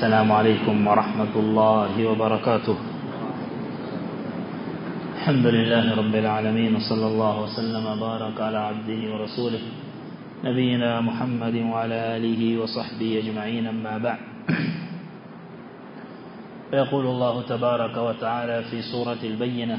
السلام عليكم ورحمة الله وبركاته. الحمد لله رب العالمين صلى الله وسلم بارك على عبده ورسوله نبينا محمد وعلى آله وصحبه أجمعين أما بعد. يقول الله تبارك وتعالى في سورة البينة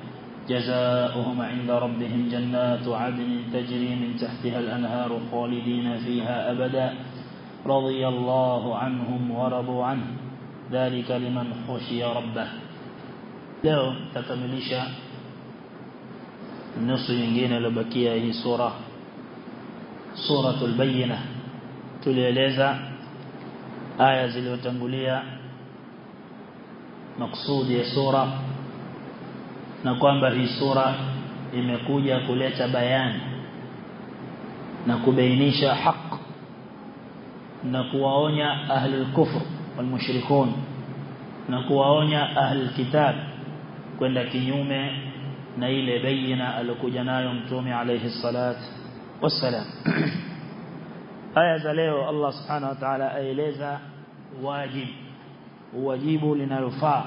جزاؤهم عند ربهم جنات عدن تجري من تحتها الأنهار خالدين فيها أبدا رضي الله عنهم ورضوا عنه. ذلك لمن خشي ربه. لو تكمليش النصر ينجينا لبكيه هي سورة سورة البينة تولي ليزا آية زلو تنقليا مقصود يا سورة na kwamba hii sura imekuja kuleta bayani na kubainisha haq na kuwaonya ahlul kufr wal mushrikun na kuwaonya ahlul kitab kwenda kinyume na ile bayina alokuja nayo mtume alayhi salat wassalam aya za leo Allah subhanahu wa ta'ala aeleza wajib wajibu linalofaa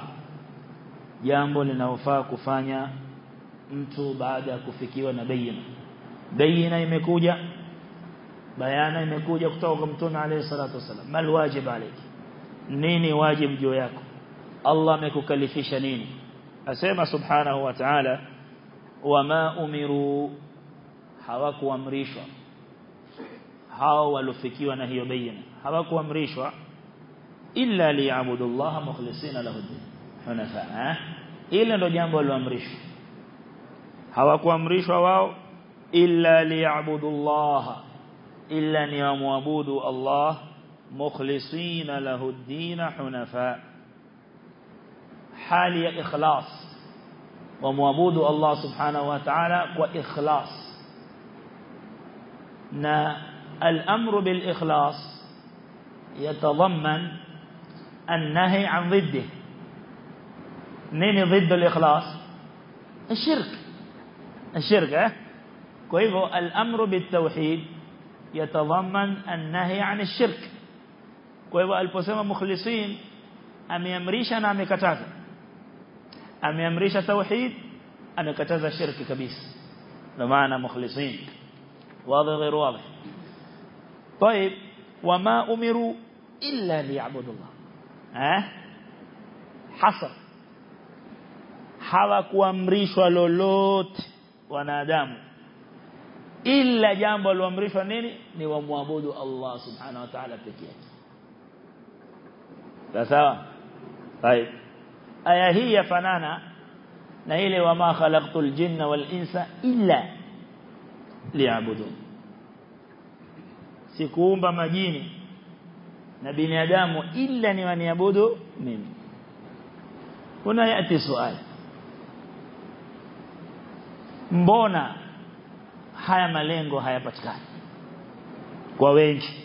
jambo linalofaa kufanya mtu baada ya kufikiwa na bayina bayina imekuja bayana imekuja kutoka kwa mtume alayhi salatu wasallam mal wajib alayki nini wajib juu yako Allah amekukalifisha nini asema subhanahu wa ta'ala wama umiru hawakuamrishwa hao walofikiwa na hiyo bayina hawakuamrishwa illa liya'budu Allah mukhlisina lahu hunafa ile ndio jambo aloamrishwa hawakuamrishwa wao illa liyabudullah illa niwaabudu allah مخلصين له الدين حنفاء حال الاخلاص ومعبود الله سبحانه وتعالى واخلاص نا الامر بالاخلاص يتضمن النهي عن ضده نين ضد الإخلاص الشرك. الشرك آه كيفو الأمر بالتوحيد يتضمن النهي عن الشرك. كيفو البسمة مخلصين. أم يمريشنا أم يكتازا أم يمريش توحيد؟ أم يكتازا الشرك كبيس. لمعنى مخلصين. واضح غير واضح. طيب وما أمروا إلا ليعبدوا الله. ها؟ حصر hawakuamrishwa lolote wanadamu ila jambo liloamrishwa nini ni wamwabudu Allah subhanahu wa ta'ala pekee yake sawa طيب aya hii yafanana na ile wama khalaqtul jinna wal insa illa liya'budun sikuumba majini na binadamu illa ni waniabudu mimi kuna yati swali mbona haya malengo hayapatikani kwa wengi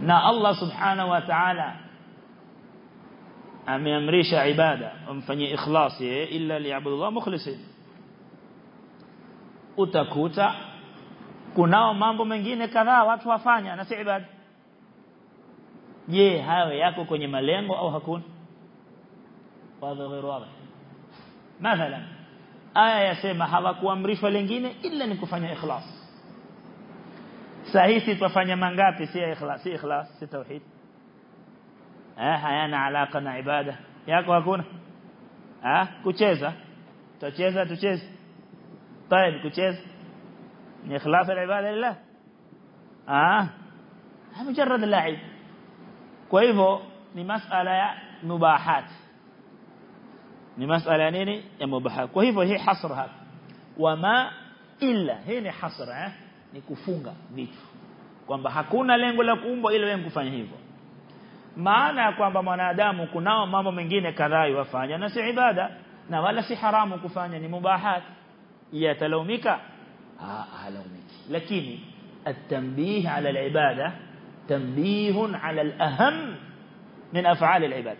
na Allah subhanahu wa ta'ala ameamrisha ibada umfanyie ikhlas illa li'abudu Allah mukhlisin utakuta kunao mambo mengine kadhaa watu wafanya na si ibada je hayo yako kwenye malengo au hakuna wazi غير واضح mathalan aya yasema hawakuamrishwa lingine ila ni kufanya ikhlas sahihi tufanya mangapi si ikhlas si ikhlas si tauhid eh hayana alaka na ibada yako hakuna ah kucheza tucheza tucheze طيب kucheza ni ikhlas al-ibada lillah ah مجرد لعب kwa hivyo ni masala ya mubahat ni masala nini ya mubahat kwa hivyo hii hasr hapa wama illa hii ni hasr eh ni kufunga vitu kwamba hakuna lengo la kuumbwa ili wewe kufanya hivyo maana kwamba mwanadamu kunao mambo mengine kadhaa yafanya na si ibada na wala si haramu kufanya ni mubahat yatalaumika halaumiki lakini التنبيه على العبادة تنبيه على الأهم من أفعال العبادة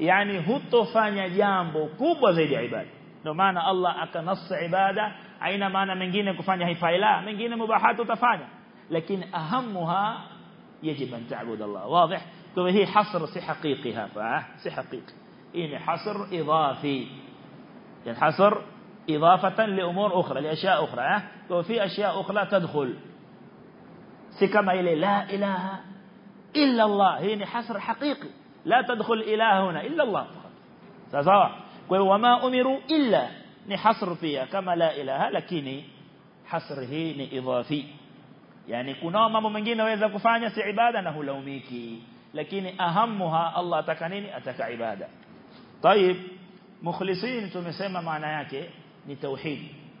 يعني hutofanya jambo kubwa zaidi ya ibada. Ndio maana Allah akanassa ibada aina maana mengine kufanya la mengine mubahatu utafanya. Lakini ahamuha يجب أن تعبد الله واضح فهي حصر سي حقيقي هذا سي حقيقي إن حصر إضافي يعني حصر إضافة لأمور أخرى لأشياء أخرى وفي أشياء أخرى تدخل سي كما إلي لا إله إلا الله هي حصر حقيقي لا تدخل إله هنا إلا الله فقط سواء وما أمروا إلا نحصر فيها كما لا إله لكن حصر هي إضافي yani kunao mambo mengine waweza kufanya si ibada na hulaumiki lakini ahamuha Allah ataka nini ataka ibada طيب mukhlisin tumesema maana yake ni tauhid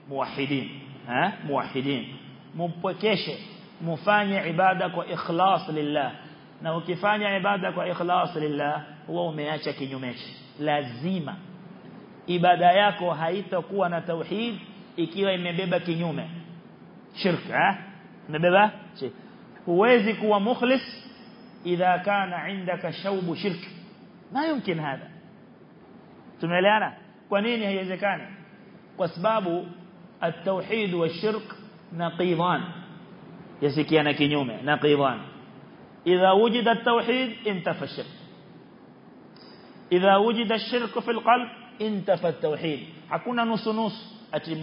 muwahhidin ha muwahhidin mumpwekeshe mufanye ibada kwa ikhlas lillah na ukifanya ibada kwa ikhlas lillah huwa umeacha kinyumeche lazima ibada yako haitakuwa na tauhid ikiwa imebeba kinyume shirk ha imebeba shirk huwezi kuwa mukhlis idha kana indaka shaubu shirk ma yumkin hada tumeelewana kwa nini haiwezekani kwa sababu at-tauhid wa shirk naqidan yasikiana kinyume إذا وجد التوحيد انتفى الشرك. إذا وجد الشرك في القلب انتفى التوحيد. حكونا نص نص. أتي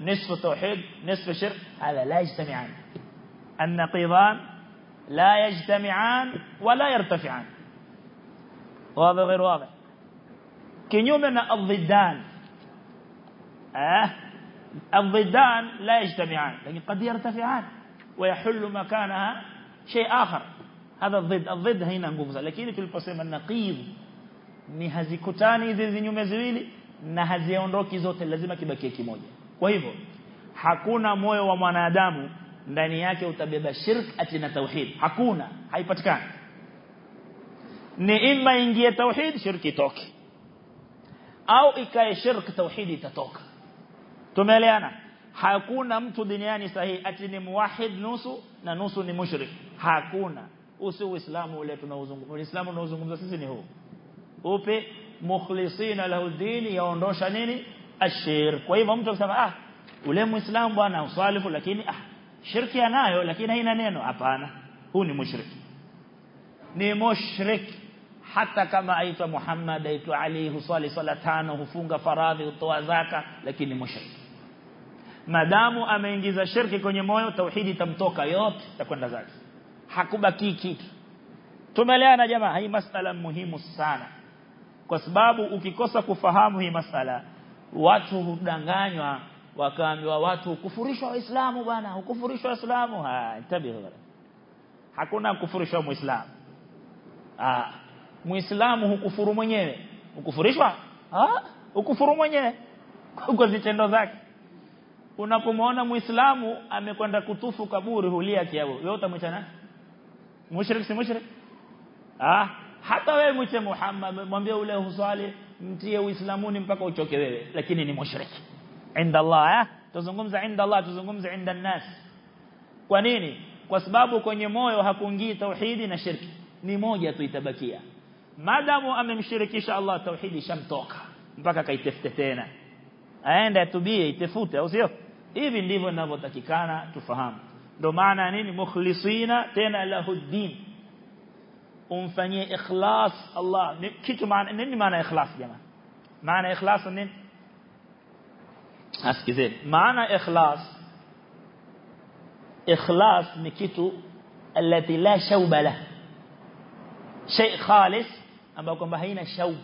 نصف توحيد نصف شرك. هذا لا يجتمعان. النقيضان لا يجتمعان ولا يرتفعان. واضح غير واضح؟ كنيومنا الضدان. أه؟ الضدان لا يجتمعان لكن قد يرتفعان ويحل مكانها شيء آخر. هذا الضد الضد هنا nguvu lakini tuliposema naqid ni hazikutani hizi zinyume ziwili na haziondoki zote lazima kibakie kimoja kwa hivyo hakuna moyo wa mwanadamu ndani yake utabeba shirk ati na tauhid hakuna haipatikani ni imma ingie tauhid shirki itoke au ikae shirk tauhid itatoka tumeeleana hakuna mtu duniani sahihi ati ni muwahid nusu na nusu ni mushrik hakuna usi uislamu ule tunaozungumza. Uislamu tunaozungumza sisi ni huu. Upe mukhlisina lahu dini yaondosha nini? Ashir kwa hivyo mtu akisema ah ule muislamu bwana usalifu lakini ah shirki anayo lakini haina neno. Hapana. Huu ni mushriki ni mushriki hata kama aitwa Muhammad aitwa Ali husali sala tano hufunga faradhi utoa zaka lakini ni mushriki madamu ameingiza shirki kwenye moyo tauhidi itamtoka yote takwenda zake hakubaki kitu. Tumeleana jamaa hii masala muhimu sana. Kwa sababu ukikosa kufahamu hii masala watu hudanganywa wakaambiwa watu kufurishwa waislamu bwana ukufurishwa waislamu. Ha tabii hakuna kufurishwa muislamu. Ah muislamu hukufuru mwenyewe. Ukufurishwa ah ukufuru mwenyewe. Kwa vitendo zake. Unapomwona muislamu amekwenda kutufu kaburi hulia kiao wewe utamwita mushrik si mushrik ah hata wewe mwite Muhammad mwambie ule huswali mtie uislamuni mpaka uchoke wewe lakini ni mushrik inda Allah eh tuzungumza inda Allah tuzungumza inda nas kwa nini kwa sababu kwenye moyo hakuingii tauhidi na shirki ni moja tu itabakia madamu amemshirikisha Allah tauhidi shamtoka mpaka kaitafute tena aende atubie itafute au sio hivi ndivyo ninavyotakikana tufahamu ndio maana nini mukhlisina tena lahuddin umfanyie ikhlas Allah kitu maana nini maana ikhlas jamaa maana ikhlas nini asikizeni maana ikhlas ikhlas ni kitu التي لا شوب له شيء خالص ambao kwamba haina shaub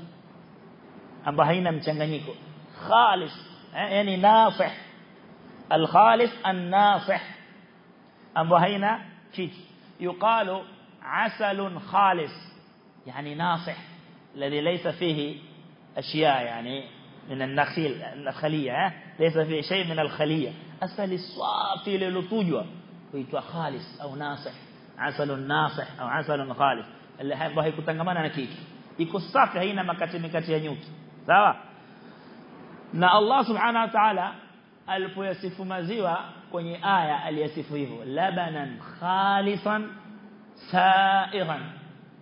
ambao haina mchanganyiko khalis yani nafih الخالص النافح haina kitu yuqalu عسل خالص يعني ناصح الذي ليس فيه أشياء يعني من النخيل الخلية ليس فيه شيء من الخلية. أسل الصافي للطجوة. ويتوى خالص أو ناصح. عسل ناصح أو عسل خالص. haikutangamana na kiki iko safi haina makati mikati ya nyuki sawa na Allah subhanahu wa ta'ala alipoyasifu maziwa kwenye aya aliyasifu hivyo labanan khalisan sa'iran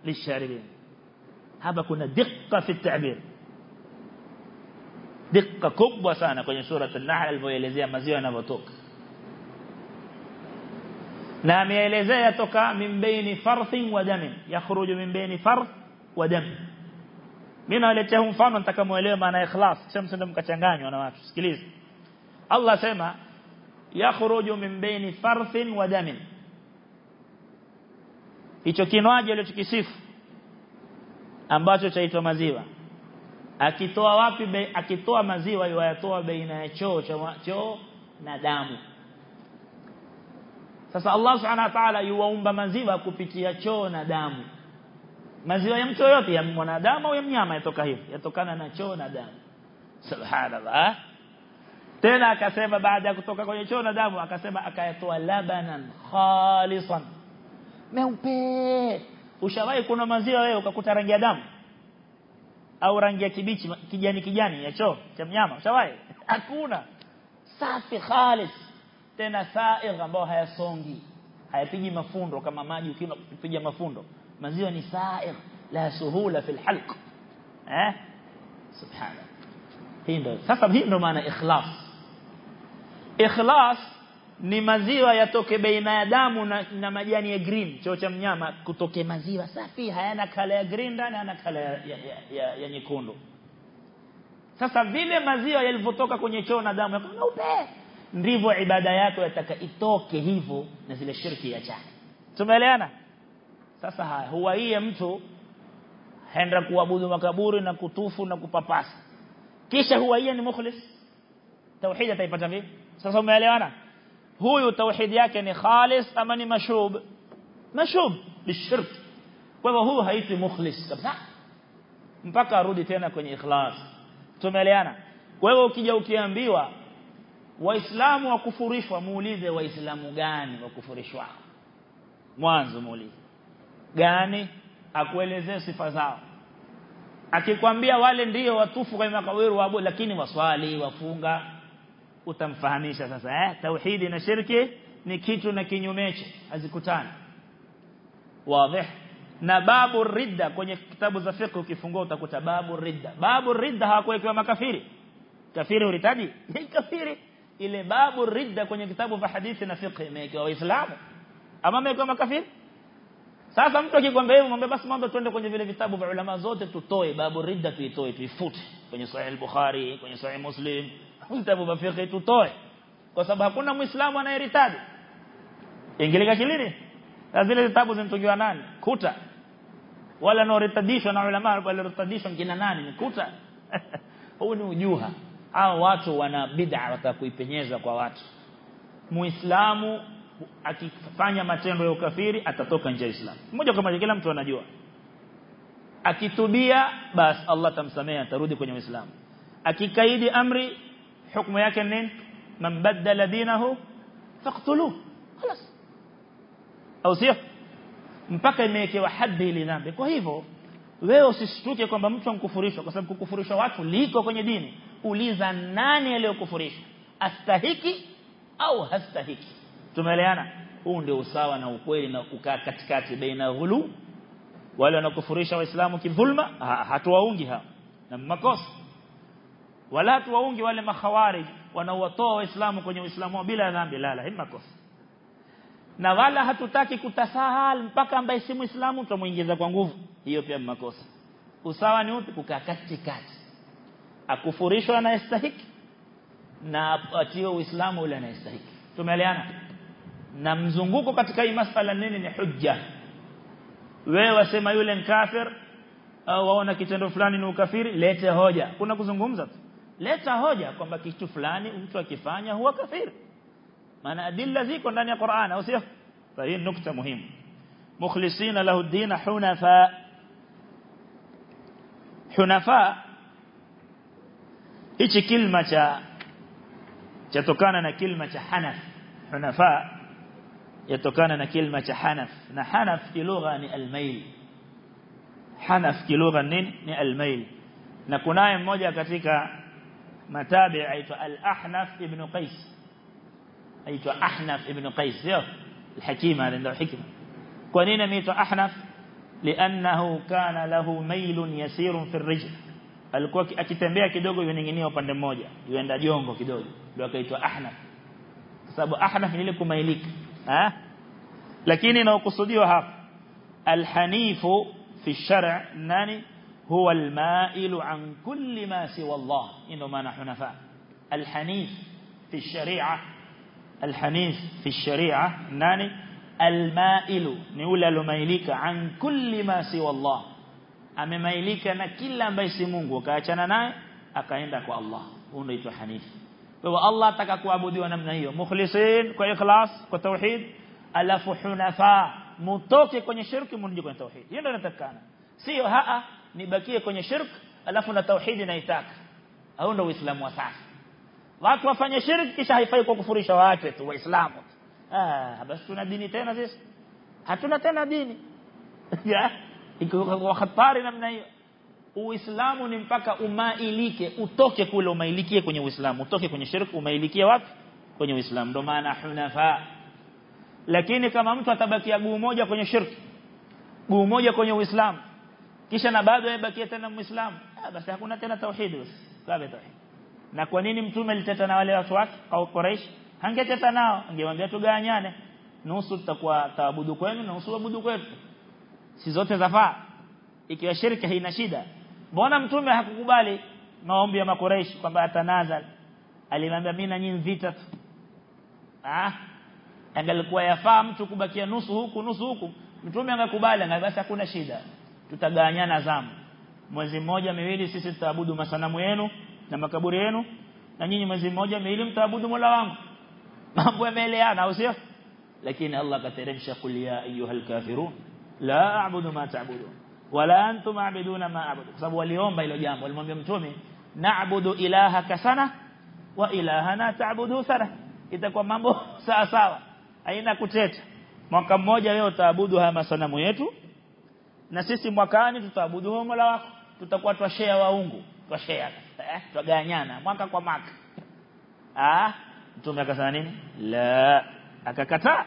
lisharibin hapa kuna dikka fi at-ta'bir dikka kubwa sana kwenye sura an-nahl alipoelezea maziwa yanavyotoka na ameelezea yatoka min baini farthin wa damin yakhruju min baini farth wa dam mimi naletea mfano nitakamuelewa maana ikhlas shamsi ndo mkachanganywa na watu sikiliza Allah sema yakhruju min baini farthin wa damin hicho kinwaji alichokisifu ambacho chaitwa maziwa akitoa wapi akitoa maziwa yayatoa baina ya choo choo na damu sasa Allah subhanahu wa ta'ala yuwaumba maziwa kupitia choo na damu maziwa ya mtu yote ya mwanadamu au ya mnyama yatoka hivi yatokana na choo na damu subhanallah tena akasema baada ya kutoka kwenye choo na damu akasema akayatoa labanan khalisan meupe ushawahi kuna maziwa wewe ukakuta rangi ya damu au rangi ya kibichi kijani kijani ya choo cha mnyama ushawahi hakuna safi khalis tena saigh ambao hayasongi hayapigi mafundo kama maji ukipiga mafundo maziwa ni saigh la suhula fil halq eh subhana hii ndio sasa hii ndio maana ikhlas ikhlas ni maziwa yatoke baina ya damu na, na majani ya green choo cha mnyama kutoke maziwa safi hayana kala ya green ndani hayana kala ya, ya, ya, ya nyekundu. Sasa vile maziwa yalivyotoka kwenye choo na damu yako ndivyo ibada yako yataka itoke hivyo na zile shirki ya chana tumeelewana? Sasa haya huwa hii mtu haenda kuabudu makaburi na kutufu na kupapasa. Kisha huwa hii ni mukhlis. Tauhid ataipata vipi sasa umeelewana huyu tauhid yake ni khalis ama ni mashub mashub bishirk kwa hivyo huyu haiti mukhlis kabisa mpaka arudi tena kwenye ikhlas tumeelewana kwa hivyo ukija ukiambiwa waislamu wakufurishwa muulize waislamu gani wakufurishwa mwanzo muulize gani akuelezee sifa zao akikwambia wale ndiyo watufu kwa makawiru wabu lakini waswali wafunga utamfahamisha sasa eh tauhidi na shirki ni kitu na kinyumeche hazikutani wazi na babu ridda kwenye kitabu za fiqh ukifungua utakuta babu ridda babu ridda hawakuwekewa makafiri kafiri ulitaji ni kafiri ile babu ridda kwenye kitabu vya hadithi na fiqh imewekewa waislamu ama imewekewa makafiri sasa mtu akikwambia hivyo mwambie basi mambo twende kwenye vile vitabu vya ulama zote tutoe babu ridda tuitoe tuifute kwenye sahih al-bukhari kwenye sahih muslim vitabu vya fiqh tutoe kwa sababu hakuna muislamu anayeritaji ingilika kilini? Na zile vitabu zinatungiwa nani? Kuta. Wala noritadishwa na ulama wala ritadishwa kina nani? Ni kuta. Huu ni ujuha. Hao watu wana bid'a watakuipenyeza kwa watu. Muislamu akifanya matendo ya ukafiri atatoka nje ya Islam. Mmoja kama kila mtu anajua. Akitubia basi Allah tamsamea atarudi kwenye Uislamu. Akikaidi amri hukumu yake nini man badala dinahu faqtuluhu خلاص au sio mpaka imewekewa hadhi ile dhambi kwa hivyo wewe usishtuke kwamba mtu ankufurishwa kwa sababu kukufurishwa watu liko kwenye dini uliza nani aliyokufurishwa astahiki au hastahiki tumeelewana huu ndio usawa na ukweli na kukaa katikati baina ghulu wale wanakufurisha waislamu kidhulma hatuwaungi hao na makosa wala hatuwaungi wale mahawari wanaowatoa waislamu kwenye uislamu bila dhambi la la hii makosa. Na wala hatutaki kutasahal mpaka ambaye si muislamu tumuingiza kwa nguvu. Hiyo pia makosa. Usawa ni upi? Kukaa katikati. Akufurishwa anayestahiki na apatiwe uislamu ule anayestahiki. Tumeeleana na mzunguko katika hii masala nini? Ni hujja. Wewe wasema yule ni kafir au waona kitendo fulani ni ukafiri lete hoja. Kuna kuzungumza tu leta hoja kwamba kitu fulani mtu akifanya huwa kafiri maana adilla ziko ndani ya Qur'an au sio hii nukta muhimu mukhlisina lahu ad-din hunafa hunafa hichi kilma cha chatokana na kilma cha hanaf hunafa yatokana na kilma cha hanaf na hanaf kilugha ni almail hanaf kilugha nini ni al-mail na kunaye mmoja katika matabi aitwa al-ahnaf ibn qais aitwa ahnaf ibn qais sio الحكيم هذا عنده حكمه kwa لأنه كان له ميل يسير في الرجل alikuwa akitembea kidogo yuning'inia upande mmoja yuenda jongo kidogo ndio akaitwa ahnaf sababu ahnaf ni ile kumailika eh lakini inaokusudiwa hapa alhanifu fi shar' nani هو المائل عن كل ما سوى الله. إنما نحن فاء الحنيف في الشريعة الحنيف في الشريعة ناني؟ المائل. نقول لميلك عن كل ما سوى الله. أما ميلك نكلا بيس مونغو. كأجنا ناي؟ أكايندك الله. ونريد حنيف. فهو الله تكاكو عبودي ونمنهي مخلصين؟ كو إخلاص؟ كو توحيد؟ ألف حنفاء. متوكي كو نشرك من جي كو توحيد. ينرى نتكانا. سيو هاء. Nibakie kwenye shirk alafu na tauhid naitaka au ndio uislamu wa sasa watu wafanye shirki kisha haifai kwa kufurisha watu tu waislamu ah basi tuna dini tena sisi hatuna tena dini iko hatari namna hiyo uislamu ni mpaka umailike utoke kule umailikie kwenye uislamu utoke kwenye shirki umailikie wapi kwenye uislamu ndio maana hunafa lakini kama mtu atabakia guu moja kwenye shirki guu moja kwenye uislamu kisha na bado yabakia tena muislamu ah basi hakuna tena tauhid. Basi sawa tauhid. Na kwa nini mtume aliteta na wale watu wake au Quraysh? Hangeteta nao. Angewaambia tugawanyane. Nusu tutakuwa taabudu kwenu na nusu abudu kwetu. Si zote zafaa. Ikiwa shirki haina shida. Mbona mtume hakukubali maombi ya makuraishi kwamba atanazal? Alimwambia mimi na nyinyi vita tu. Ah angalikuwa yafaa mtu kubakia nusu huku nusu huku. Mtume angekubali angebasi hakuna shida tutagawanyana zamu mwezi mmoja miwili sisi tutaabudu masanamu yenu na makaburi yenu na nyinyi mwezi mmoja miwili mtaabudu Mola wangu mambo yameeleana au sio lakini Allah kateremsha kul ya ayyuhal kafirun la a'budu ma ta'budun wala antum a'buduna ma a'budu kwa sababu waliomba hilo jambo walimwambia mtume na'budu ilahaka sana wa ilahana ta'budu sana itakuwa mambo sawa sawa haina kuteta mwaka mmoja wewe utaabudu haya masanamu yetu na sisi mwakani tutaabudu Mola wako tutakuwa twashare waungu twashare eh twaganyana mwaka kwa mwaka ah mtume akasema nini la akakataa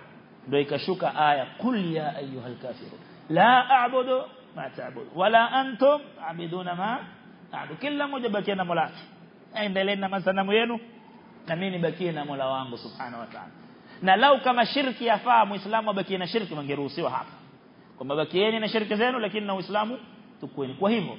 ndio ikashuka aya kul ya ayyuhal kafirun la a'budu ma ta'budu wala antum abiduna ma a'budu kila mmoja bakia na Mola endelee na masanamu yenu na mimi nibakie na Mola wangu subhanahu wa ta'ala na lau kama shirki yafaa muislamu abakie na shirki mangeruhusiwa hapa kwamba bakieni na shirki zenu lakini na uislamu tukweni kwa hivyo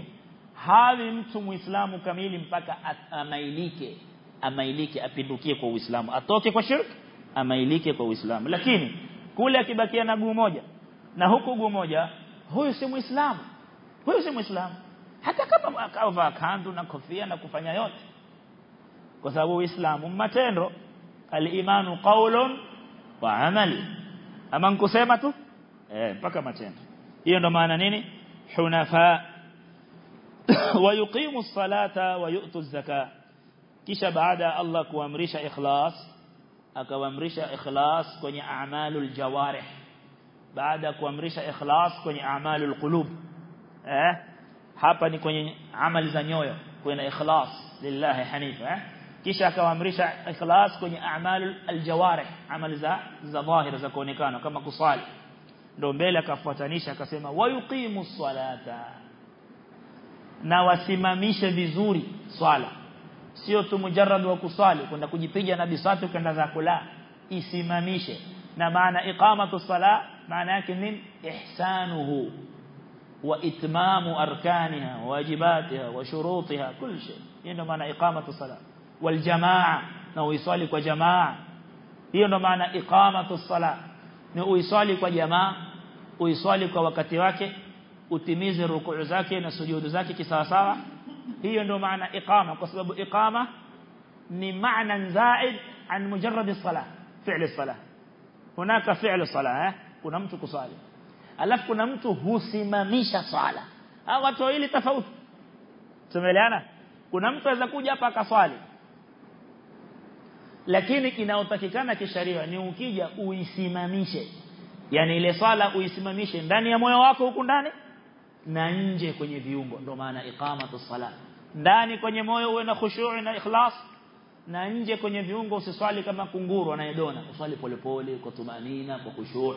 hawi mtu muislamu kamili mpaka amailike amailike apindukie kwa uislamu. Atoke kwa shirki amailike kwa uislamu. Lakini kule akibakia na guu moja na huku guu moja huyu si muislamu. Huyu si muislamu. Hata kama akavaa kandu na kofia na kufanya yote. Kwa sababu uislamu matendo. Al-imanu qawlun wa amali. Ama nkusema tu eh mpaka matendo hiyo ndo maana nini hunafa ويقيم الصلاة ويؤتوا الزكاة kisha baada Allah kuamrisha ikhlas akawaamrisha ikhlas kwenye a'malul jawarih baada kuamrisha ikhlas kwenye a'malul qulub eh hapa ni kwenye amali za nyoyo kwenye ikhlas lillahi hanifa eh kisha akawaamrisha ikhlas kwenye a'malul aljawarih amali za za dhahira za kuonekana kama kusali ndio mbele akafuatanisha akasema wayuqimu salata na wasimamishe vizuri swala sio tu mujarrad wa kusali kwenda kujipiga na bisatu kwenda za kula isimamishe na maana iqamatu sala maana yake nini ihsanuhu wa itmamu arkaniha wajibatiha wa shurutiha kul shay hiyo ndio maana iqamatu sala wal jamaa na uisali kwa jamaa hiyo ndio maana iqamatu sala ni uisali kwa jamaa uisali kwa wakati wake utimize rukuu zake na sujudu zake kisawasawa hiyo ndio maana iqama kwa sababu iqama ni maana zaid an mujarrad as-salah fi'l as-salah hunaka fi'l as-salah eh kuna mtu kusali alafu kuna mtu husimamisha swala hao watu wawili tofauti tumeelewana kuna mtu anaweza kuja hapa akaswali lakini kinaotakikana kisharia ni ukija uisimamishe yani ile swala uisimamishe ndani ya moyo wako huku ndani na nje kwenye viungo ndio maana iqamatu sala ndani kwenye moyo uwe na khushu' na ikhlas na nje kwenye viungo usiswali kama kunguru anayedona uswali polepole kwa tumanina kwa khushu'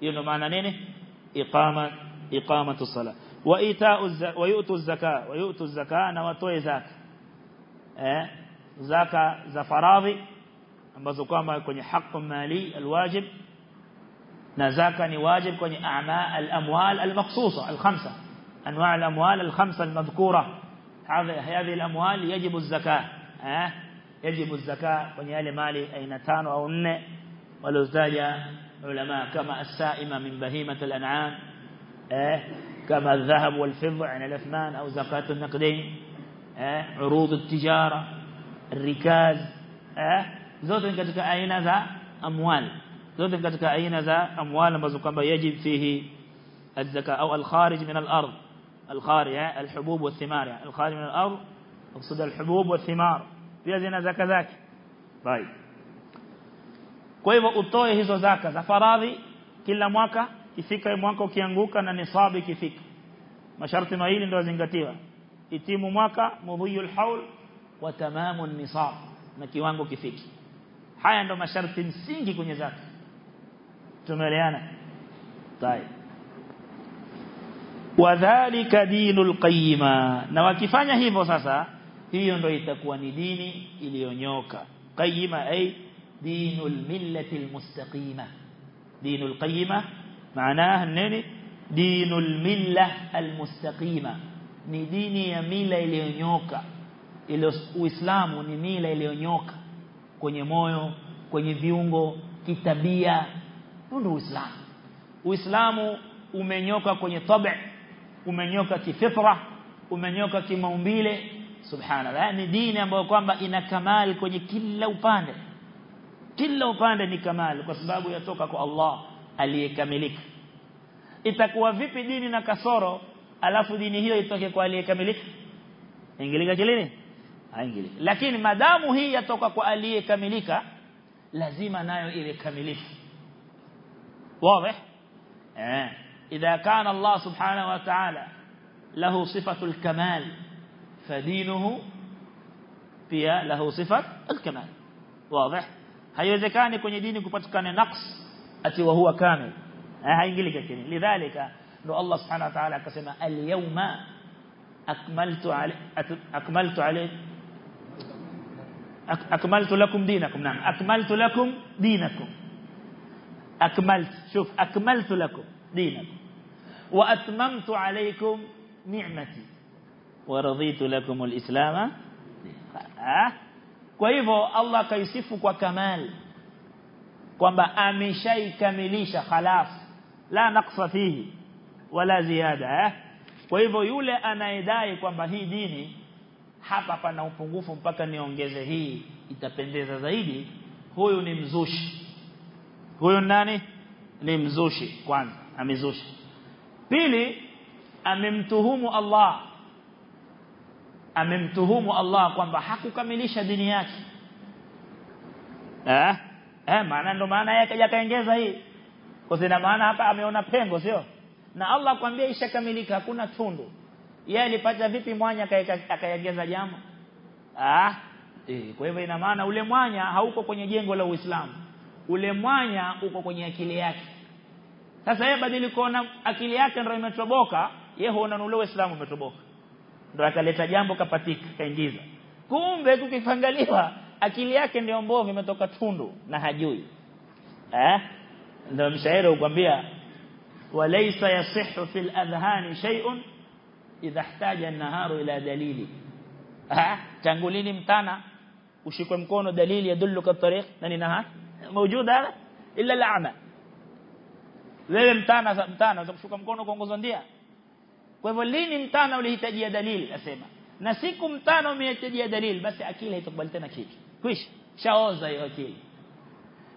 hiyo ndio maana nini iqama iqamatu sala wa ita'u wa yu'tu zaka wa yu'tu zaka na watoe zaka eh zaka za faradhi ambazo kwamba kwenye haki mali alwajib na zaka ni wajib kwenye a'ma al-amwal al-makhsusa al-khamsa anwa' al-amwal al-khamsa al-madhkura hadhihi al-amwal yajibu az-zakah eh yajibu az-zakah kwenye yale mali aina tano au nne walozaja ulama kama as-sa'ima min bahimat al-an'am eh kama الذهب والفضة يعني الاثنان أو زكاة النقدين eh عروض التجارة الركاز eh zote katika aina za amwal zote katika aina za amwal ambazo kwamba yajib fihi الزكاه أو الخارج من الأرض الخارج الحبوب والثمار الخارج من الأرض اقصد الحبوب والثمار pia zina zaka zake طيب kwa hivyo utoe hizo zaka za faradhi kila mwaka ifika mwaka ukianguka na nisabu ikifika masharti mawili ndio zingatiwa itimu mwaka mudhiyul haul wa tamamu nisab na kiwango kifiki haya ndo masharti msingi kwenye zaka tumeelewana طيب wadhālika dinul qayyima na wakifanya hivyo sasa hiyo ndo itakuwa ni dini iliyonyoka qayyima ay dinul millati almustaqima dinul qayyima maana nini dinul milla almustaqima ni dini ya mila iliyonyoka ile uislamu ni mila iliyonyoka kwenye moyo kwenye viungo kitabia. Ndio uislamu. Uislamu umenyoka kwenye tabi umenyoka kifitra umenyoka kimaumbile. Subhanallah. Ni dini ambayo kwamba ina kamali kwenye kila upande. Kila upande ni kamali kwa sababu yatoka kwa Allah aliyekamilika. Itakuwa vipi dini na kasoro alafu dini hiyo itoke kwa aliyekamilika? Ingilika kilini haingiliki. Lakini madamu hii yatoka kwa aliyekamilika lazima nayo ile kamilifu. Wazi eh. اذا كان الله سبحانه وتعالى له صفه الكمال فدينه بيا له صفه الكمال واضح هايوزكاني كني ديني kupatikana نقص اتي وهو كامل هايغلي كني لذلك لو الله سبحانه وتعالى قال اليوم اكملت عليه اكملت عليه أكملت لكم دينكم. نعم. أكملت لكم دينكم. أكملت. شوف أكملت لكم دينكم. وأتممت عليكم نعمتي. ورضيت لكم الإسلام. آه؟ ها كويفو الله كيسفك وكمال كما أمشي كمليش خلاص. لا نقص فيه ولا زيادة. آه؟ ها كويفو يولي أنا إدائي كما هي ديني hapa pana upungufu mpaka niongeze hii itapendeza zaidi. Huyu ni mzushi. Huyu nani? Ni mzushi kwanza amezushi pili amemtuhumu Allah. Amemtuhumu Allah kwamba hakukamilisha dini yake. Eh? Eh maana ndo maana yake yakaongeza hii. Kwa sababu maana hapa ameona pengo sio? Na Allah kwambia ishakamilika hakuna tundu yeye alipata vipi mwanya akayageza jambo ah eh kwa hivyo ina maana ule mwanya hauko kwenye jengo la Uislamu. Ule mwanya uko kwenye akili yake. Sasa yeye badili kuona akili yake ndio imetoboka yeye huona ule Uislamu umetoboka. Ndio akaleta jambo kapatika kaingiza. Kumbe tukifangaliwa akili yake ndio mbovu imetoka tundu na hajui. Eh ndio mshairi ukwambia walaysa yasihhu fil adhhani shay'un idha ihtaja an-naharu ila dalili ah tangu lini mtana ushikwe mkono dalili yadulluka tariq nani nahar موجود هذا الا الاعمى wewe mtana mtana unaweza kushuka mkono kuongozwa ndia kwa hivyo lini mtana ulihitajia dalili asema na siku mtana umehitajia dalili basi akili haitakubali tena kitu kwisha shaoza hiyo akili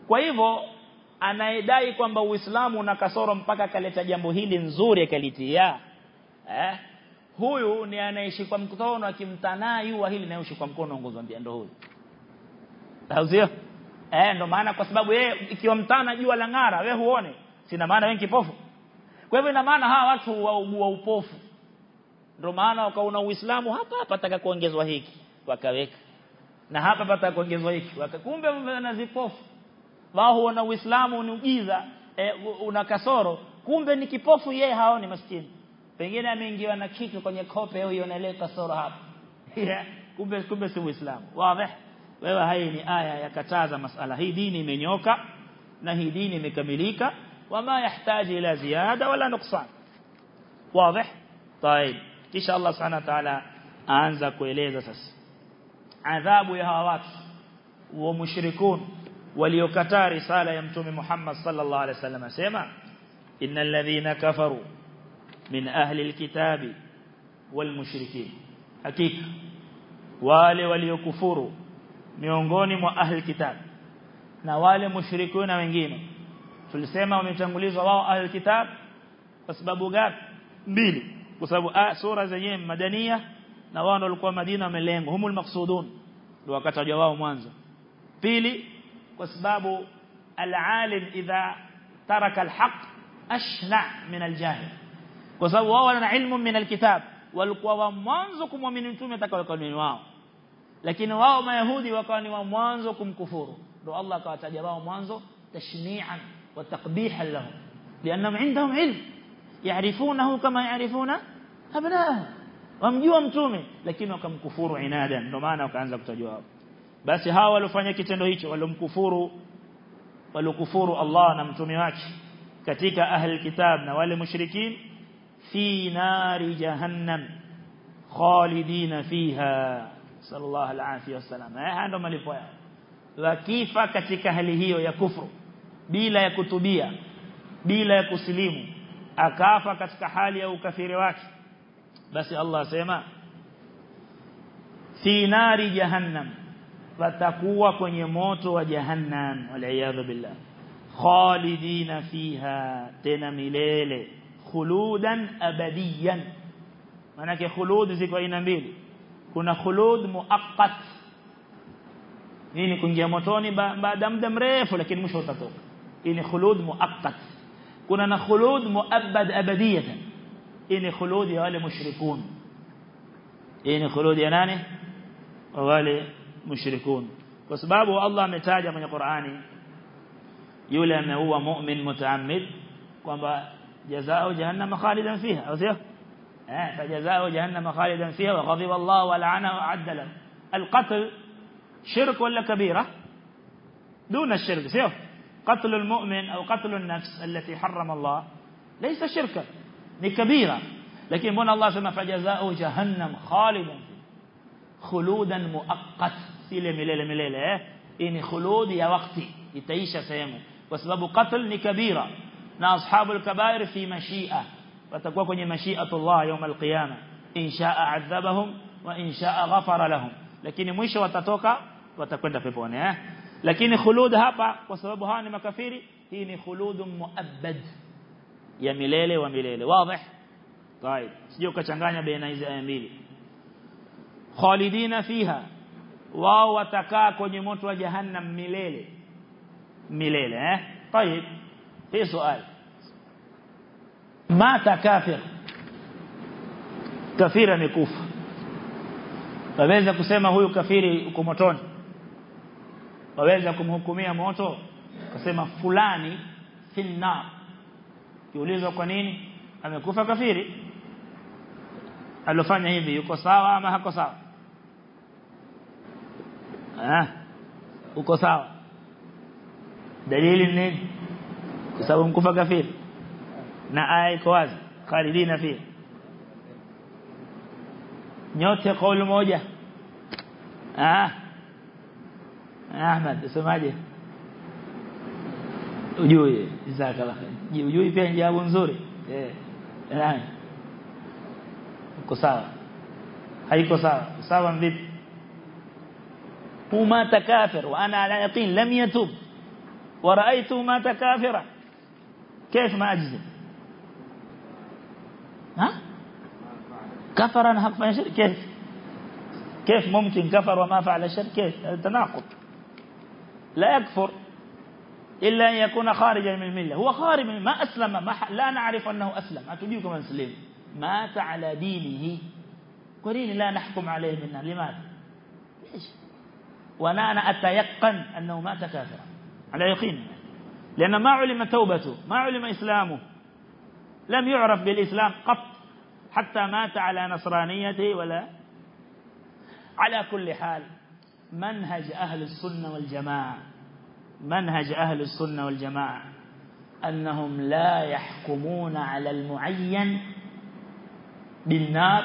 kwa hivyo anayedai kwamba Uislamu una kasoro mpaka akaleta jambo hili nzuri akalitia eh huyu ni anaishi kwa mkono akimtanaa yua hili na yushi kwa mkono ongozwa ndio huyu. Tauzio eh ndo maana kwa sababu yeye ikiwa mtana jua la ngara wewe huone sina maana wewe kipofu? Kwa hivyo ina maana hawa watu waugua upofu. Ndo maana wakaona uislamu hapa hapa taka kuongezwa hiki wakaweka. Na hapa pata kuongezwa hiki kumbe na zipofu wao huona uislamu ni ujiza e, una kasoro kumbe ni kipofu yeye haoni maskini pengine ameingiwa na kitu kwenye kope au ionelea kasoro hapa kumbe kumbe si uislamu wazi wewe hai ni aya yakataza masala hii dini imenyoka na hii dini imekamilika wama yahitaji ila ziada wala nuksan wazi طيب kisha Allah subhanahu wa ta'ala aanza kueleza sasa adhabu ya hawa wa mushrikun waliokataa risala ya mtume Muhammad sallallahu alaihi wasallam asema innal ladhina kafaru ahli alkitabi wal mushrikin hakika wale waliokufuru miongoni mwa ahli kitab na wale mushrikuna wengine tulisema wametangulizwa wao ahli kitab kwa sababu gani mbili kwa sababu sura zenyewe madania na wao ndio walikuwa Madina wamelengwa humul maqsudun ndio wakatajwa wao mwanzo pili kwa sababu al-alim idha taraka al-haq ashna min al-jahil kwa sababu wao wana ilmu min al-kitab walikuwa wa mwanzo kumwamini mtume atakayokuwa wao lakini wao mayahudi wakawa ni wa mwanzo kumkufuru ndio Allah akawataja wao mwanzo tashni'an wa taqbihan lahum lianna indahum ilm يعرفونه كما يعرفون أبنائهم wamjua mtume lakini wakamkufuru inadan ndio maana wakaanza kutajwa hapo basi hawa walofanya kitendo hicho walomkufuru walokufuru Allah na mtume wake katika ahli kitab na wale mushrikin fi nari jahannam khalidina fiha sallallahu alaihi wasallam haya ndo malipo yao wakifa katika hali hiyo ya kufru bila ya kutubia bila ya kusilimu akafa katika hali ya ukafiri wake basi Allah asema fi nari jahannam fatakuwa kwenye moto wa jahannam waliyadhu billah khalidina fiha tena milele خلودا ابديا معناك خلود زي اينا مبيل كنا خلود مؤقت يعني كنجيا موتوني بعد مده مرهو لكن مش هتتوك يعني خلود مؤقت كنا خلود مؤبد ابديا يعني خلود يا أهل المشركون يعني خلود يا ناني أهل المشركون بسبب الله متاجه من القران يوله ما هو مؤمن متعمد kwamba au sio eh fajazao jahannam khalidan fiha wa ghadiba Allah wa la'ana wa adda lahu القتل شرك ولا كبيرة؟ دون الشرك سيو قتل المؤمن أو قتل النفس التي حرم الله ليس شركا لكبيرة لكن من الله سمى فجزاء جهنم خالدا خلودا مؤقت. سيلة مليلة مليلة إن خلود يا وقتي يتعيش سيمو. وسبب قتل لكبيرة na ashabul kabair fi mashi'a watakuwa kwenye mashi'atullah يوم القيامه in sha'a adhabahum wa in sha'a ghafara lahum lakini mwisho watatoka watakwenda peponi eh lakini khulud hapa kwa sababu hawa ni makafiri hii ni khuludun muabbad ya milele wa milele wazi طيب sio ukachanganya baina hizi aya mbili khalidina fiha wao watakaa kwenye moto wa jahannam milele milele eh طيب hii swali mata kafir. Kafiri amekufa waweza kusema huyu kafiri uko motoni. Waweza kumhukumia moto kusema fulani finna kiulizwa kwa nini? Amekufa kafiri. Alofanya hivi yuko sawa ama hako sawa? Ah uko sawa. Dalili ni kwa sababu mkufa kafiri na aya iko wazi khalidina fi nyote kauli moja ah Ahmad usemaje ujui jazakallah khair ujui pia jawabu nzuri eh eh uko sawa haiko sawa sawa vipi ومات كافر وأنا على يقين لم يتوب ورأيته مات كافرا كيف ما أجزم؟ ها؟ كفر أنا حق شر كيف؟ كيف ممكن كفر وما فعل شر كيف؟ تناقض. لا يكفر إلا أن يكون خارجا من الملة. هو خارج من ما أسلم ما لا نعرف أنه أسلم. أتبيه كما مسلم مات على دينه. قرين لا نحكم عليه منها لماذا؟ ليش؟ وأنا أنا أتيقن أنه مات كافرا. على يقين. لأن ما علم توبته ما علم إسلامه. لم يعرف بالإسلام قط حتى مات على نصرانيته ولا. على كل حال منهج أهل السنة والجماعة منهج أهل السنة والجماعة أنهم لا يحكمون على المعين بالنار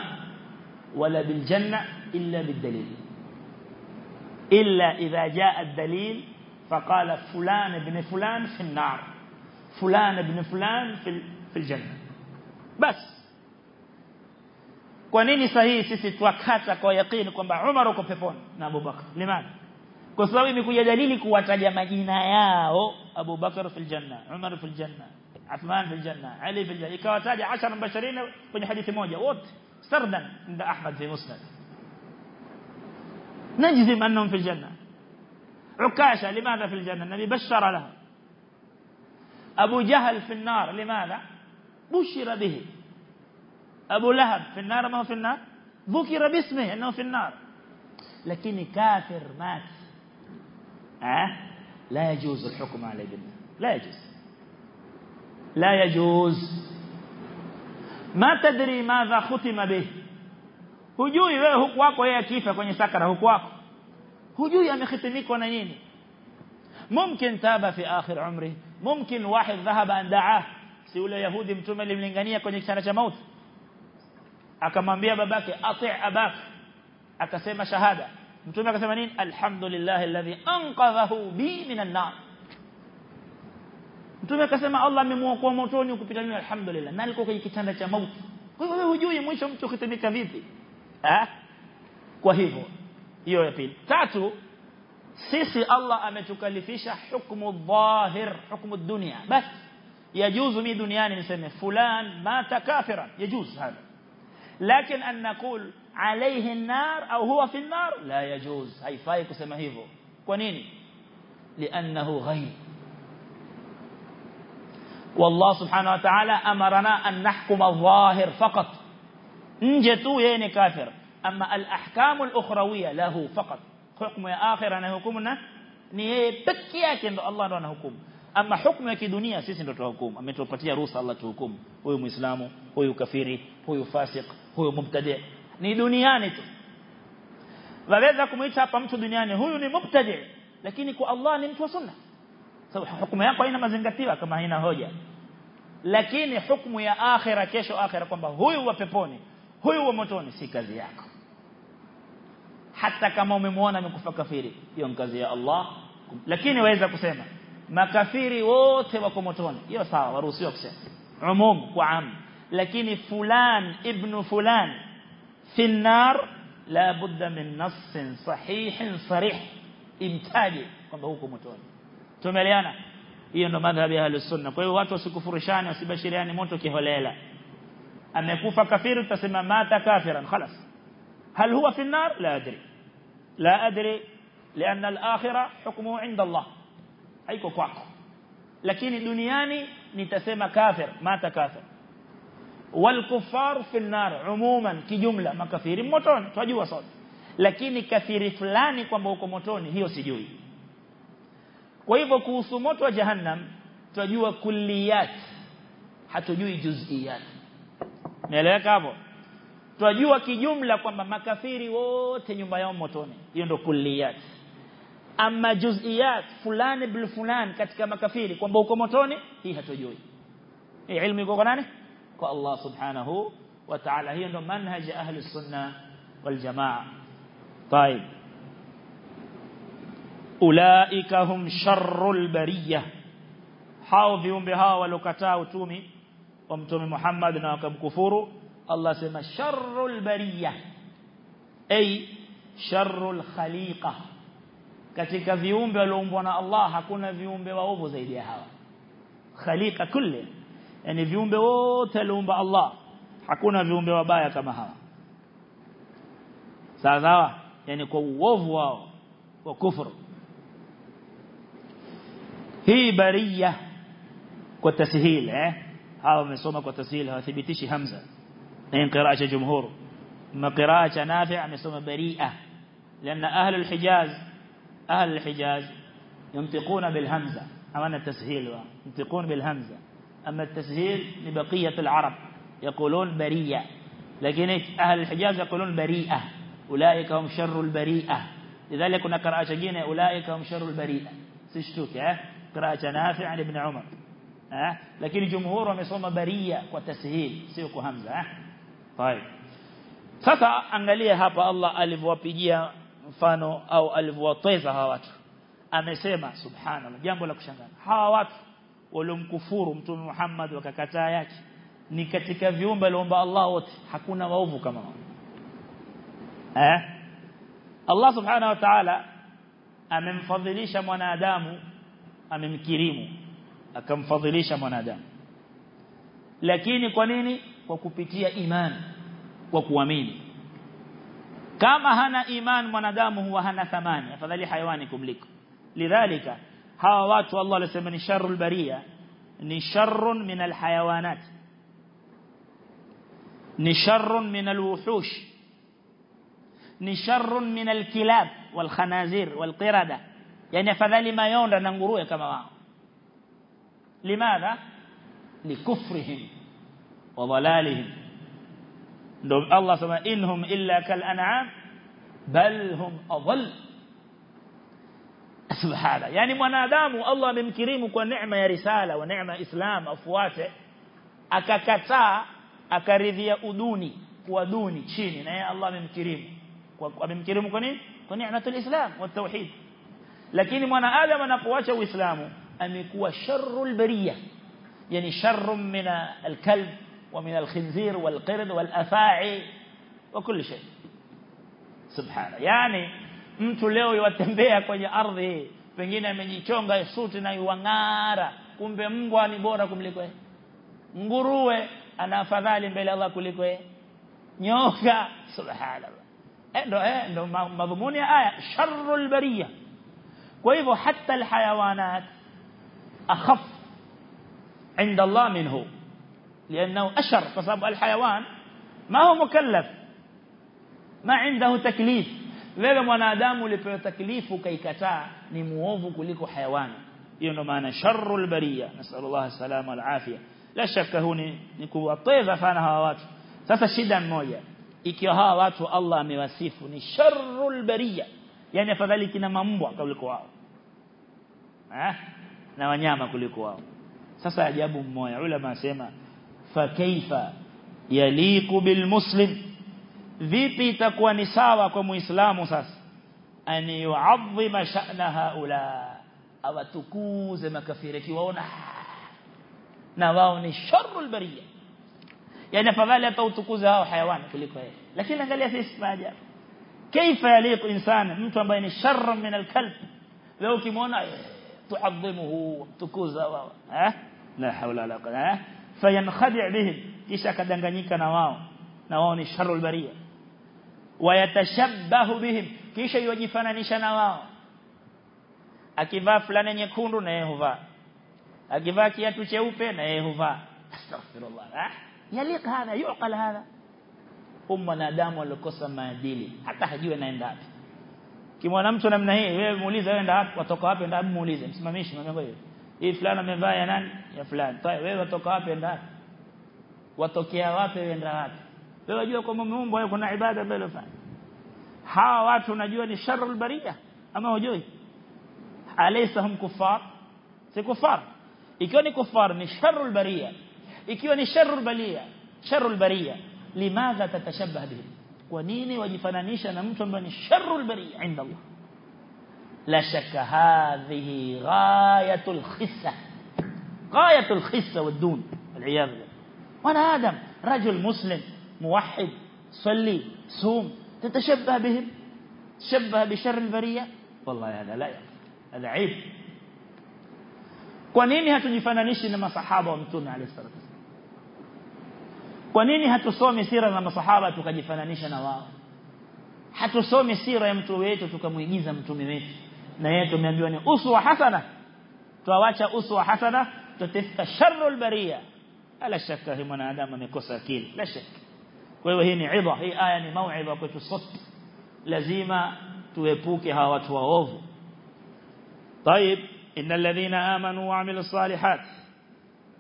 ولا بالجنة إلا بالدليل. إلا إذا جاء الدليل فقال فلان ابن فلان في النار فلان ابن فلان في الجنة بس kwa nini sahihi sisi twakata kwa yakini kwamba Umar uko peponi na Abu Bakar limadha kwa sababu imekuja dalili kuwataja majina yao Abu Bakar fil janna Umar fil janna Uthman fil janna Ali fil janna ikawataja 10 mbashirin kwenye hadithi moja wote sardan inda Ahmad fi Musnad نجزم أنهم في الجنة عكاشة لماذا في الجنة؟ النبي بشر لها أبو جهل في النار لماذا؟ بشر به. أبو لهب في النار ما هو في النار؟ ذكر باسمه أنه في النار. لكن كافر مات. أه؟ لا يجوز الحكم عليه بالله لا يجوز. لا يجوز. ما تدري ماذا ختم به. hujui wewe huku wako yeye akifa kwenye sakara huku hujui amehitimikwa na nini mumkin taba fi akhir umri mumkin wahid dhahaba an daa si ule yahudi mtume alimlingania kwenye kitanda cha mauti akamwambia babake ati abak akasema shahada mtume akasema nini alhamdulillah alladhi anqadhahu bi minan nar mtume akasema Allah amemuokoa motoni kupita mimi alhamdulillah na alikuwa kwenye kitanda cha mauti kwa hiyo wewe hujui mwisho mtu kitimika vipi eh kwa hivyo hiyo ya pili tatu sisi Allah ametukalifisha hukumu dhahir hukumu dunia bas yajuzu mi duniani niseme fulan mata kafiran yajuz hada لكن أن نقول عليه النار أو هو في النار لا يجوز kusema hivyo kwa nini لأنه غيب والله سبحانه وتعالى أمرنا أن نحكم الظاهر فقط نجتو يعني كافر أما الأحكام الأخروية له فقط حكم يا آخر أنا حكمنا ni yeye peke yake ndo Allah ndo anahukumu ama hukumu ya kidunia sisi ndo tuhukumu ametupatia ruhusa Allah tuhukumu huyu muislamu huyu kafiri huyu fasik huyu mubtadi ni duniani tu waweza kumuita hapa mtu duniani huyu ni mubtadi lakini kwa Allah ni mtu wa sunna sababu hukumu yako haina mazingatio kama haina hoja lakini hukumu ya akhira kesho akhira kwamba huyu wa peponi huyu wa motoni si kazi yako حتى كما ممونا مكفى كفيري ينقذ يا الله لكن يوائزة كسيمة مكفيري ووتي وكموتون يوسا وروسي وكسيمة عموم وعام. لكن فلان ابن فلان في النار لا بد من نص صحيح صريح. imtaji kwamba huko motoni هي hiyo ndo madhhabi ya al-sunna kwa hiyo watu wasikufurishane wasibashiriane moto أن amekufa kafiri utasema مات كافرا. خلص هل هو في النار؟ لا أدري. لا أدري لأن الآخرة حكمه عند الله. أي كواكو لكن الدنياني نتسمى كافر مات كافر. والكفار في النار عموما كجملة ما كثير. موتون تواجوا صوت لكن كثير فلان كما هو موتون هي سجوي وإذا كوسو موت وجهنم تواجوا كليات. حتجوي جزئيات. نلاك أبو. Tunajua kijumla kwamba makafiri wote nyumba yao motoni hiyo ndio kulliyat ama juz'iyat fulani bil fulani katika makafiri kwamba uko motoni hii hatujui hii ilmu iko kwa nani kwa Allah subhanahu wa ta'ala hiyo ndo manhaj ahli sunna wal jamaa طيب ulaika hum sharrul bariyah hao viumbe hao walokataa utumi wa mtume Muhammad na wakamkufuru Allah sema sharrul bariyah ay sharrul khaliqa katika viumbe walioumbwa na Allah hakuna viumbe waovu zaidi ya hawa khaliqa kulli yani viumbe wote aliumba Allah hakuna viumbe wabaya kama hawa sawa sawa yani kwa uovu wao wa kufuru hii bariya kwa tashil eh hao wamesoma kwa tashil hawathibitishi hamza cha jumhur ma qiraa cha nafi' amesoma bari'a لأن أهل الحجاز أهل الحجاز ينطقون بالهمزة. أما التسهيل ينطقون بالهمزة. أما التسهيل لبقية العرب يقولون برية لكن أهل الحجاز يقولون بريئة. أولئك هم شر البريئة. لذلك كنا قراءة جينة أولئك هم شر البريئة. سيشتوك قراءة نافع عن ابن عمر لكن جمهور ومسوم برية وتسهيل. سيوك همزة طيب sasa angalia hapa Allah alivyowapigia mfano au alivyowateza hawa watu amesema subhanallah jambo la kushangaza hawa watu waliomkufuru mtume Muhammad wakakataa yake ni katika viumbe aliomba Allah wote hakuna waovu kama wao eh Allah subhanahu wa ta'ala amemfadhilisha mwanadamu amemkirimu akamfadhilisha mwanadamu lakini kwa nini kwa kupitia imani kwa kuamini kama hana iman mwanadamu huwa hana thamani afadhali hayawani kumliko lidhalika hawa watu Allah alisema ni sharrul bariya ni sharrun min alhayawanat ni sharrun min alwuhush ni sharrun min alkilab walkhanazir walqirada yani afadhali mayonda na nguruwe kama wao limadha likufrihim dhalalihim ndo Allah sema inhum illa kal an'am bal hum adall subhana yani mwanadamu Allah amemkirimu kwa neema ya risala wa neema Islam afuate akakataa akaridhia uduni kuwa duni chini na yeye Allah amemkirimu kwa amemkirimu kwa nini kwa neema ya Islam wa tauhid lakini mwanadamu anapoacha uislamu amekuwa sharrul bariyah yani sharrun min al-kalb ومن الخنزير والقرد والافاعي وكل شيء سبحانه يعني mtu leo yatembea kwenye ardhi pengine amejichonga suti na yuangara kumbe mbwa ni bora kumliko nguruwe ana afadhali mbele Allah kuliko nyoka subhanallah ndo eh ndo madhumuni ya aya sharrul bariya kwa hivyo hata alhayawanat akhaf عند الله منه لأنه أشر فصاب الحيوان ما هو مكلف ما عنده تكليف wewe mwanadamu ulipewa taklifu kaikataa ni muovu kuliko hayawani hiyo ndo maana sharrul bariya nasallallahu salama wal afia la shaka huni ni kuwateza sana hawa watu sasa shida moja ikiwa hawa watu Allah amewasifu ni sharrul bariya yani afadhali kina mambwa kuliko wao eh na wanyama kuliko wao sasa ajabu mmoja ulama asema fakaifa yaliqu bilmuslim vipi itakuwa ni sawa kwa muislamu sasa an yu'azzima sha'na haula awatukuze makafiri kiwaona na wao ni sharrul bariya yani afadhali hata utukuze hao hayawani kuliko yeye lakini angalia sisi maajabu kaifa yaliqu insana mtu ambaye ni sharra min alkalb leo ukimwona tuadhimuhu tukuza wao eh la hawla wala quwwata fayankhadi' bihim kisha kadanganyika na wao na wao ni sharrul bariya wayatashabbahu bihim kisha yojifananisha na wao akivaa fulana nyekundu na yeye huvaa akivaa kiatu cheupe na yeye huvaa astaghfirullah ah yaliq hadha yuqal hadha umma na damu walikosa maadili hata hajui anaenda wapi kimwona mtu namna hii wewe muulize wewe wapi watoka wapi enda muulize msimamishi mwambie hii fulana amevaa ya nani ya fulani tayari wewe watoka wapi enda watokea wapi enda wapi wewe unajua kwamba Mungu wewe kuna ibada mbele ufanye hawa watu unajua ni sharrul bariya ama hujui alaysa hum kuffar si kuffar ikiwa ni kuffar ni sharrul bariya ikiwa ni sharrul bariya sharrul bariya limadha tatashabbah bihi kwa nini wajifananisha na mtu ambaye ni sharrul bariya inda Allah لا شك هذه غاية الخسة. غاية الخسة والدون والعياذ بالله. وأنا آدم رجل مسلم موحد صلي صوم تتشبه بهم؟ تشبه بشر البرية؟ والله هذا لا هذا عيب. كونيني هتنفنا نشي إنما صحابة ومتون عليه الصلاة والسلام. kwanini hatusomi sira na masahaba tukajifananisha na wao hatusomi صومي سيرة mtu wetu tukamuigiza mtume wetu na yeye tumeambiwa ni uswa hasana tuawacha uswa hasana tutafika sharrul bariya ala shaka hi mwanadamu amekosa akili la shaka kwa hiyo hii ni idha hii aya ni mauidha kwetu sote lazima tuepuke hawa watu waovu طيب ان الذين امنوا وعملوا الصالحات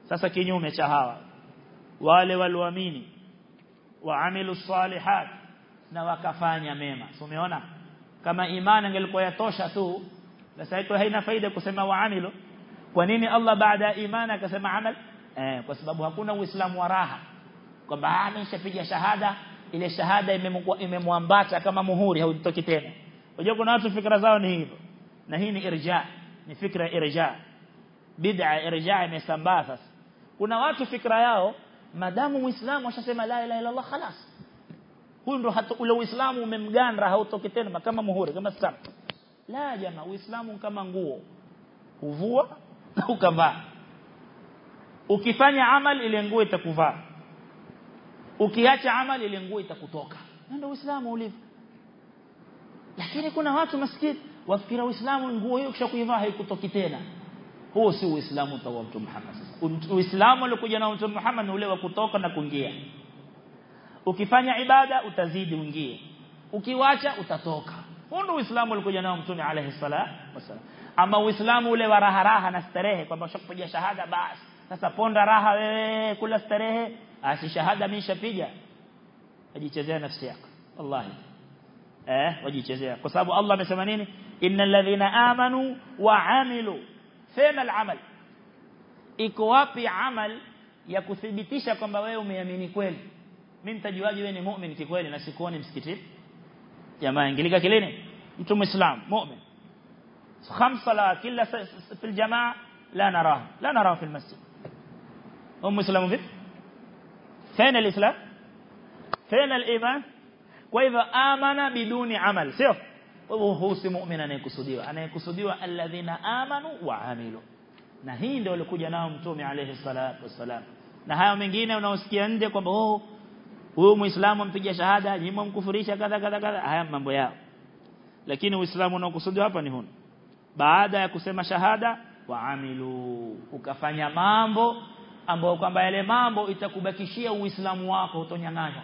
sasa kinyume cha hawa wale walioamini waamilu salihat na wakafanya mema umeona kama imani ingelikuwa yatosha tu sasa iko haina faida kusema waamilu kwa nini Allah baada ya imani akasema amal eh kwa sababu hakuna uislamu wa raha kwamba ameshapiga shahada ile shahada imemwambata kama muhuri hautoki tena unajua kuna watu fikra zao ni hivyo na hii ni irja ni fikra irja bid'a irja imesambaa sasa kuna watu fikra yao madamu muislamu ashasema la ilaha illa Allah khalas huyu ndo hata ule uislamu umemganda hautoki tena kama muhuri kama stamp la jamaa uislamu kama nguo. Uvua na ukavaa ukifanya amal ile nguo itakuvaa. Ukiacha amal ile nguo itakutoka. Ndio uislamu ulivyo. Lakini kuna watu maskini wafikira uislamu nguo hiyo kisha kuivaa haikutoki tena. Huo si uislamu wa mtume Muhammad. Uislamu alikuja na mtume Muhammad ni ule wa kutoka na kuingia ukifanya ibada utazidi uingie ukiwacha utatoka ndio uislamu uliokuja nao mtume alayhi salatu wasallam ama uislamu ule wa raha raha na starehe kwamba ushakupiga shahada basi sasa ponda raha wewe kula starehe asi shahada mimi nishapiga ajichezea nafsi yako wallahi eh wajichezea kwa sababu Allah amesema nini innal ladhina amanu wa amilu fema al-amal iko wapi amal ya kuthibitisha kwamba wewe umeamini kweli mimi nitajuaje wewe ni muumini kikweli na sikuoni msikitini jamaa ingilika kilini mtu muislam muumini خمس صلاه كل في الجماعه لا نراه لا نراه في المسجد هم مسلمون vipi فين الاسلام فين الايمان واذا امن بدون عمل sio huu si muumini anayekusudiwa anayekusudiwa alladhina amanu wa amilu na hii ndio alikuja nao mtume alayhi salatu wasalam na hayo mengine unaosikia nje kwamba oh huyu muislamu ampiga shahada nyimo mkufurisha kadha kadha kadha haya mambo yao lakini uislamu unaokusudiwa hapa ni huu baada ya kusema shahada waamilu ukafanya mambo ambayo kwamba yale mambo itakubakishia uislamu wako utonyang'anywa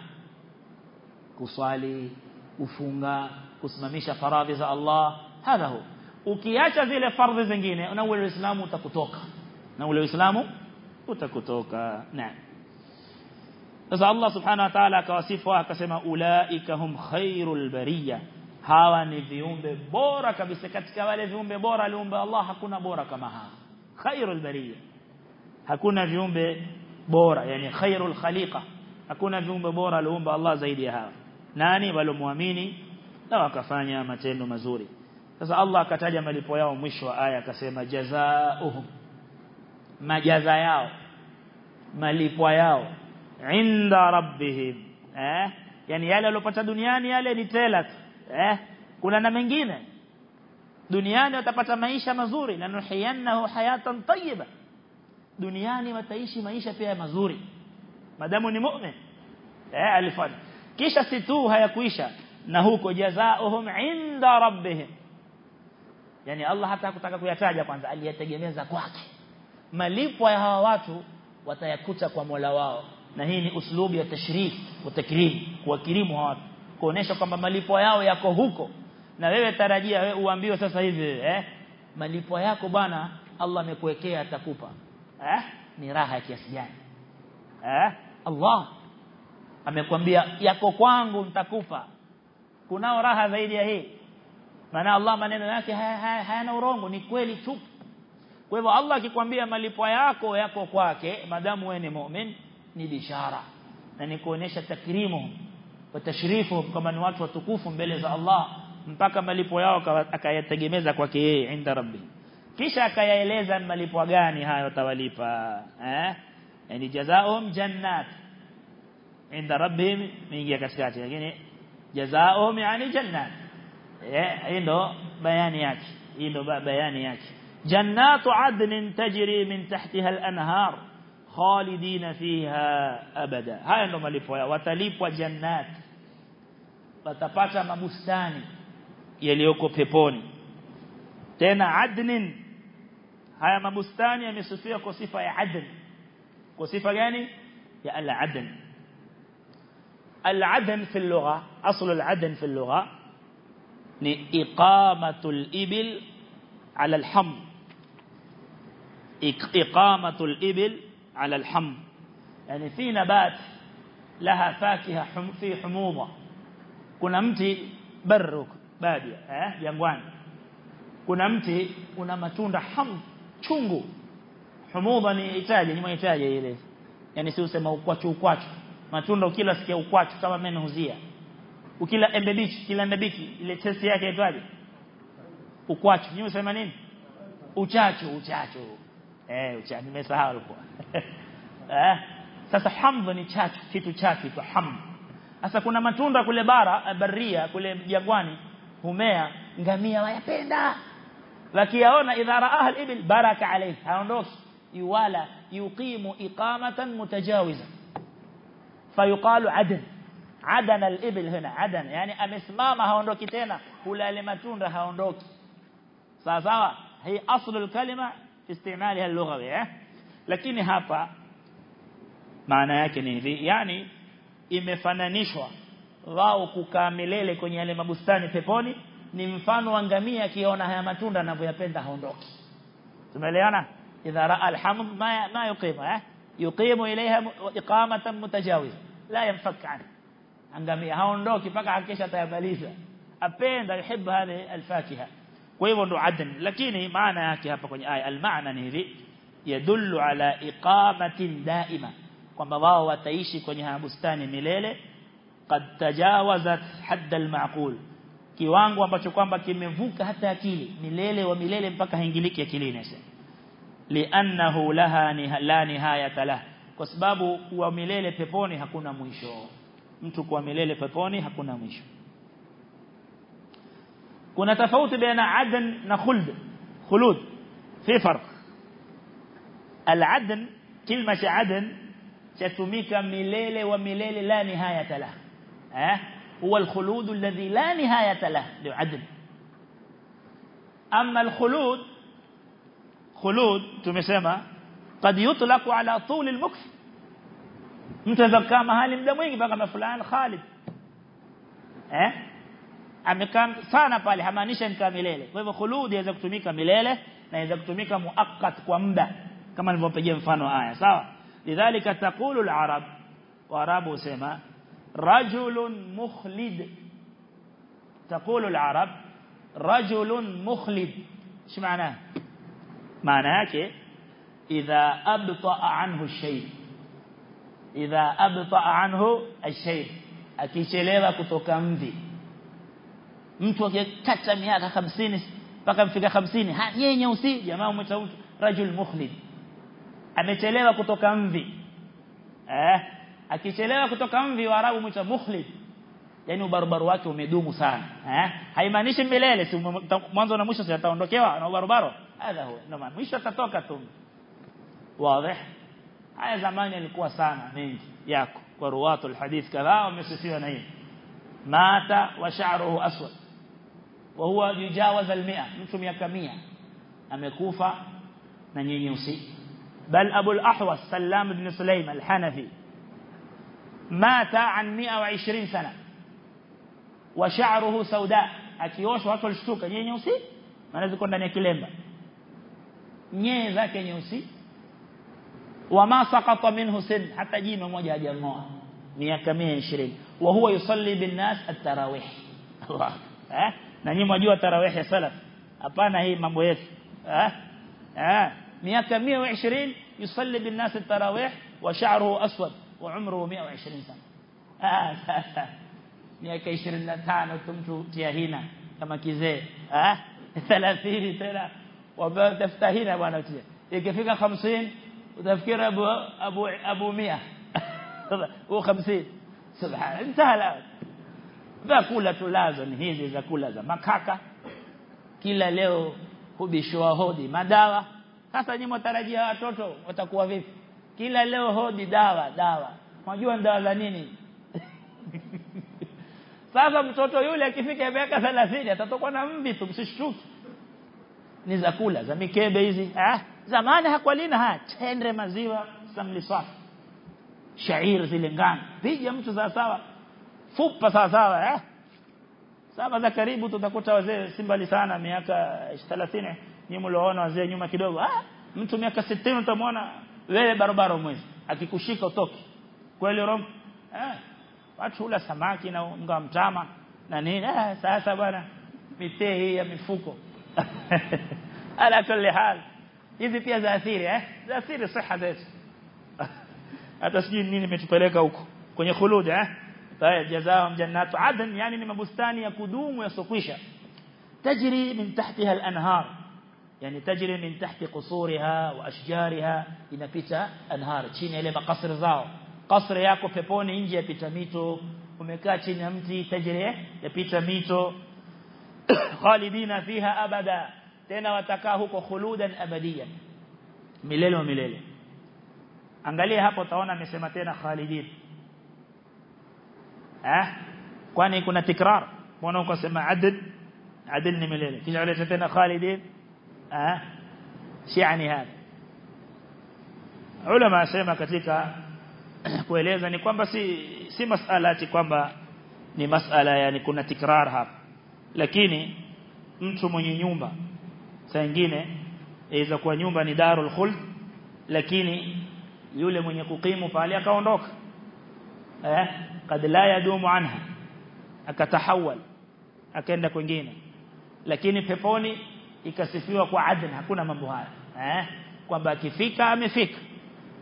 kuswali kufunga kusimamisha faradhi za Allah hadha hu ukiacha zile fardhi zingine na ule uislamu utakutoka na ule uislamu utakutoka naam sasa Allah subhanahu wa ta'ala akawasifu akasema ulaika hum khairul bariyah hawa ni viumbe bora kabisa katika wale viumbe bora aliumba Allah hakuna bora kama hawa khairul bariyah hakuna viumbe bora yani khairul khaliqa hakuna viumbe bora aliumba Allah zaidi ya hawa nani waliomuamini na wakafanya matendo mazuri sasa Allah akataja malipo yao mwisho wa aya akasema jazaohum majaza yao malipo yao inda rabbihim eh yani yale waliyopata duniani yale ni tela eh kuna na mengine duniani watapata maisha mazuri na nuhiyannahu hayatan tayyiba duniani wataishi maisha pia mazuri madamu ni mu'min eh alifanya kisha si tu hayakuisha na huko jazaohum inda rabbihim yani Allah hata kutaka kuyataja kwanza aliyategemeza kwake malipo ya hawa watu watayakuta kwa Mola wao na hii ni uslubu ya tashrif wa takrim kuwakirimu watu. Kuonesha kwamba malipo yao yako huko. Na wewe tarajia wewe uambiwe sasa hivi eh malipo yako bwana Allah amekuwekea atakupa. Eh ni raha ya kiasi gani? Eh Allah amekwambia yako kwangu nitakupa. Kunao raha zaidi ya hii. Maana Allah maneno yake hayana haya, haya urongo ni kweli tu. Kwa hivyo Allah akikwambia malipo yako yako kwake madamu wewe ni muumini ni bishara na ni kuonesha takrimu wa tashrifu kama ni watu watukufu mbele za Allah mpaka malipo yao akayategemeza kwake yeye inda rabbi kisha akayaeleza malipo gani hayo tawalipa eh yani jazaohum jannat inda rabbihim mingia katikati lakini jazaohum yani jannat eh ndo bayani yake ndo bayani yake jannatu adnin tajri min tahtiha al-anhar khalidina fiha abada haya ndo malipo yao watalipwa jannat watapata mabustani yaliyoko peponi tena adnin haya mabustani yamesifiwa kwa sifa ya adn kwa sifa gani ya al-adn al-adn fi al-lugha asl al-adn fi al-lugha ni iqamatu al-ibil ala al-ham iqamatu al-ibil ala الحم. يعني في نبات لها fakiha fi humudha kuna mti baruk badia eh jangwani kuna mti una matunda ham chungu humudha ni itaje ni mahitaji ile yani si usema ukwachu ukwachu matunda ukila sikia ukwachu kama mimi huzia ukila embe bichi kila embe ile test yake itwaje ukwachu nyinyi usema nini uchacho uchachu eh uchachu nimesahau alikuwa eh sasa hamdha ni chachu kitu chachu tu hamd sasa kuna matunda kule bara baria kule jangwani humea ngamia wayapenda wakiyaona idha raaha al-ibil baraka alayhi haondoki yuwala yuqimu iqamatan mutajawiza fayuqalu adan adan al-ibil huna adan yani amesimama haondoki tena kula ile matunda haondoki sawa sawa hii aslu al-kalima istimaliha al-lughawi eh lakini hapa maana yake ni hivi yani imefananishwa wao kukaa milele kwenye yale mabustani peponi ni mfano wa ngamia akiona haya matunda anavyoyapenda haondoki tumeelewana idha raa alhamd ma ma yuqima eh yuqimu ilaiha iqamatan mutajawiza la yanfak an ngamia haondoki mpaka hakisha tayamaliza apenda yuhibbu hadhi alfakiha kwa hivyo ndo adn. Lakini maana yake hapa kwenye aya almaana ni hivi. Yadullu ala iqamatin daima. Kwamba wao wataishi kwenye bustani milele. Qad tajawazat hadda almaqul kiwango ambacho kwamba kimevuka hata akili. Milele wa milele mpaka haingiliki akili sasa li'annahu laha la nihayata lah. Kwa sababu wa milele peponi hakuna mwisho. Mtu kwa milele peponi hakuna mwisho kuna tofauti baina adn na khuld khulud fi farq al-adn kilma cha adn chatumika milele wa milele la nihayata lah eh هو الخلود الذي لا نهاية له لعدل أما الخلود خلود تمسما قد يطلق على طول المكث متذكر mahali muda mwingi mpaka fulani Khalid eh amekaa sana pale hamaanisha nikaa milele kwa hivyo khulud inaweza kutumika milele na inaweza kutumika muaqqat kwa muda kama nilivyopigia mfano aya sawa lidhalika taqulu al-arab waarabu husema رجل مخلد تقول العرب رجل مخلد إيش معناه معناه yake اذا ابطا عنه الشيء اذا ابطا عنه الشيء akichelewa kutoka mvi mtu akikata miaka 50 mpaka mfika 50 hanyenye usi jamaa umeta mtu rajul mukhlid amechelewa kutoka mvi eh akichelewa kutoka mvi wa arabu mwita mukhlid yani ubarubaru wake umedumu sana eh haimaanishi milele si mwanzo na mwisho ataondokewa na ubarubaro hadha huwa ndio maana mwisho atatoka tu wazi haya zamani ilikuwa sana mengi yako kwa ruwatul hadith kadhaa wamesifiwa na hii mata wa sha'ruhu aswad وهو يجاوز المئة نتم يكمية أمكوفة نينيوسي بل أبو الأحوص سلام بن سليم الحنفي مات عن مئة وعشرين سنة. وشعره سوداء. أكيوش وكل شتوك. نينيوسي ما نزل كنا نكلمة نينيوسي نينيوسي وما سقط منه سن. حتى جيم موجه هذه الموعة مئة كمية وهو يصلي بالناس التراويح. الله. ها؟ Na nyinyi mjua tarawih ya salaf hapana hii mambo yetu eh eh miaka 120 yusalli bin nas at-tarawih wa sha'ruhu aswad وعمره 120 سنه ah sasa miaka 25 tumtu tia hina kama kizee ah 30 tena wabao tafuta hina bwana tia ikifika 50 utafikiri abu abu abu 100 هو 50 subhana intaha la vyakula tulazo ni hizi za kula za makaka. Kila leo hubishwa hodi madawa. Sasa nyinyi mtarajia watoto watakuwa vipi? Kila leo hodi dawa dawa. Unajua dawa za nini? Sasa mtoto yule akifika miaka 30 atatokwa na mvi tu msishtuki ni za kula za mikebe hizi. Ah zamani hakwalina haya. Tendre maziwa samli safi. Shairi zile ngano. Piga mtu za sawa fupa sawa sawa eh? Saba za karibu tutakuta wazee si mbali sana miaka 30 nyinyi loona wazee nyuma kidogo. Ah mtu miaka 60 utamwona wewe barabara mwezi akikushika utoki kweli rom eh watu hula samaki na unga mtama na nini? Eh sasa bwana mitee hii ya mifuko. Ala kulli hal hizi pia za athiri eh? Za athiri siha zetu. Hata sijui nini imetupeleka huko kwenye khulud eh طيب جزاهم جنات عدن يعني من بستان يقدوم ويسقيشا تجري من تحتها الأنهار. يعني تجري من تحت قصورها وأشجارها. إن فيها أنهار. تشين إليه قصر زاو. قصر ياكو فيبون إنجي يبيت ميتو ومكاتين يمتي تجري يبيت ميتو خالدين فيها أبدا. تنا وتكاهوك خلودا أبديا. مليل ومليل أنجليها فتونا مسمتين خالدين. Eh kwani kuna tikrar mbona ukasema adad adad ni milele kisha aleta tena khalidin eh si yani hapa ulama asema katika kueleza ni kwamba si si masala ati kwamba ni masala yani kuna tikrar hapa lakini mtu mwenye nyumba saa nyingine inaweza kuwa nyumba ni darul khuld lakini yule mwenye kukimu pale akaondoka eh kad la yadumu anha akatahawal akaenda kwingine lakini peponi ikasifiwa kwa adn hakuna mambo haya eh kwamba akifika amefika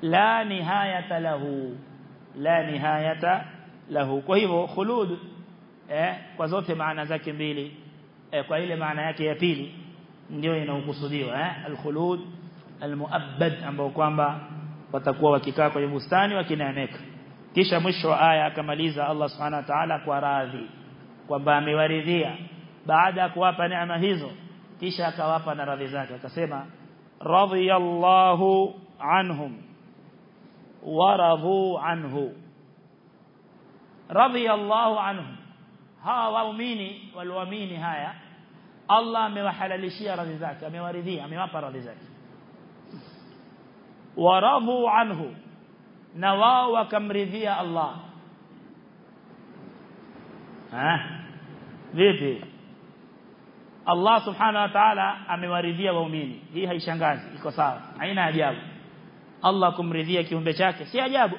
la nihayata lahu la nihayata lahu kwa hivyo khulud eh kwa zote maana zake mbili eh, kwa ile maana yake ya pili ndio inaokusudiwa eh al-khulud al-muabbad ambao kwamba watakuwa wakikaa kwenye bustani wakineemeka kisha mwisho wa aya akamaliza Allah subhanahu wa ta'ala kwa radhi kwamba amewaridhia baada ya kuwapa neema hizo kisha akawapa na radhi zake akasema radiyallahu anhum waradhu anhu radiyallahu anhum hawa waumini walioamini haya Allah amewahalalishia radhi zake amewaridhia amewapa radhi zake waradhu anhu na wao wakamridhia Allah ah vipi Allah subhanahu wa ta'ala amewaridhia waumini hii haishangazi iko sawa haina ajabu Allah kumridhia kiumbe chake si ajabu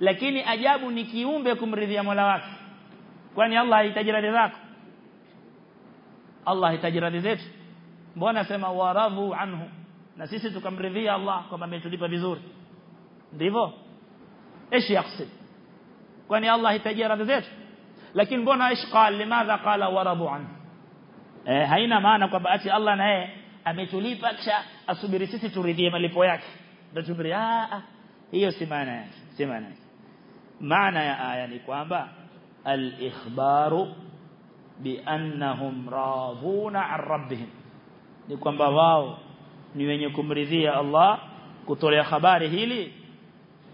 lakini ajabu ni kiumbe kumridhia Mola wake kwani Allah hahitaji radhi zako Allah hahitaji radhi zetu mbona sema waradhu anhu na sisi tukamridhia Allah kwamba ametulipa vizuri ndivyo إيش يقصد kwani Allah hahitaji radhi zetu lakini mbona إيش قال لماذا قال ورضوا عنه eh haina maana kwamba ati Allah na yeye ametulipa kisha asubiri sisi turidhie malipo yake ndio tumri ah hiyo si maana yake si maana maana ya aya ni kwamba al-ikhbaru bi annahum radhuna an rabbihim ni kwamba wao ni wenye kumridhia Allah kutolea habari hili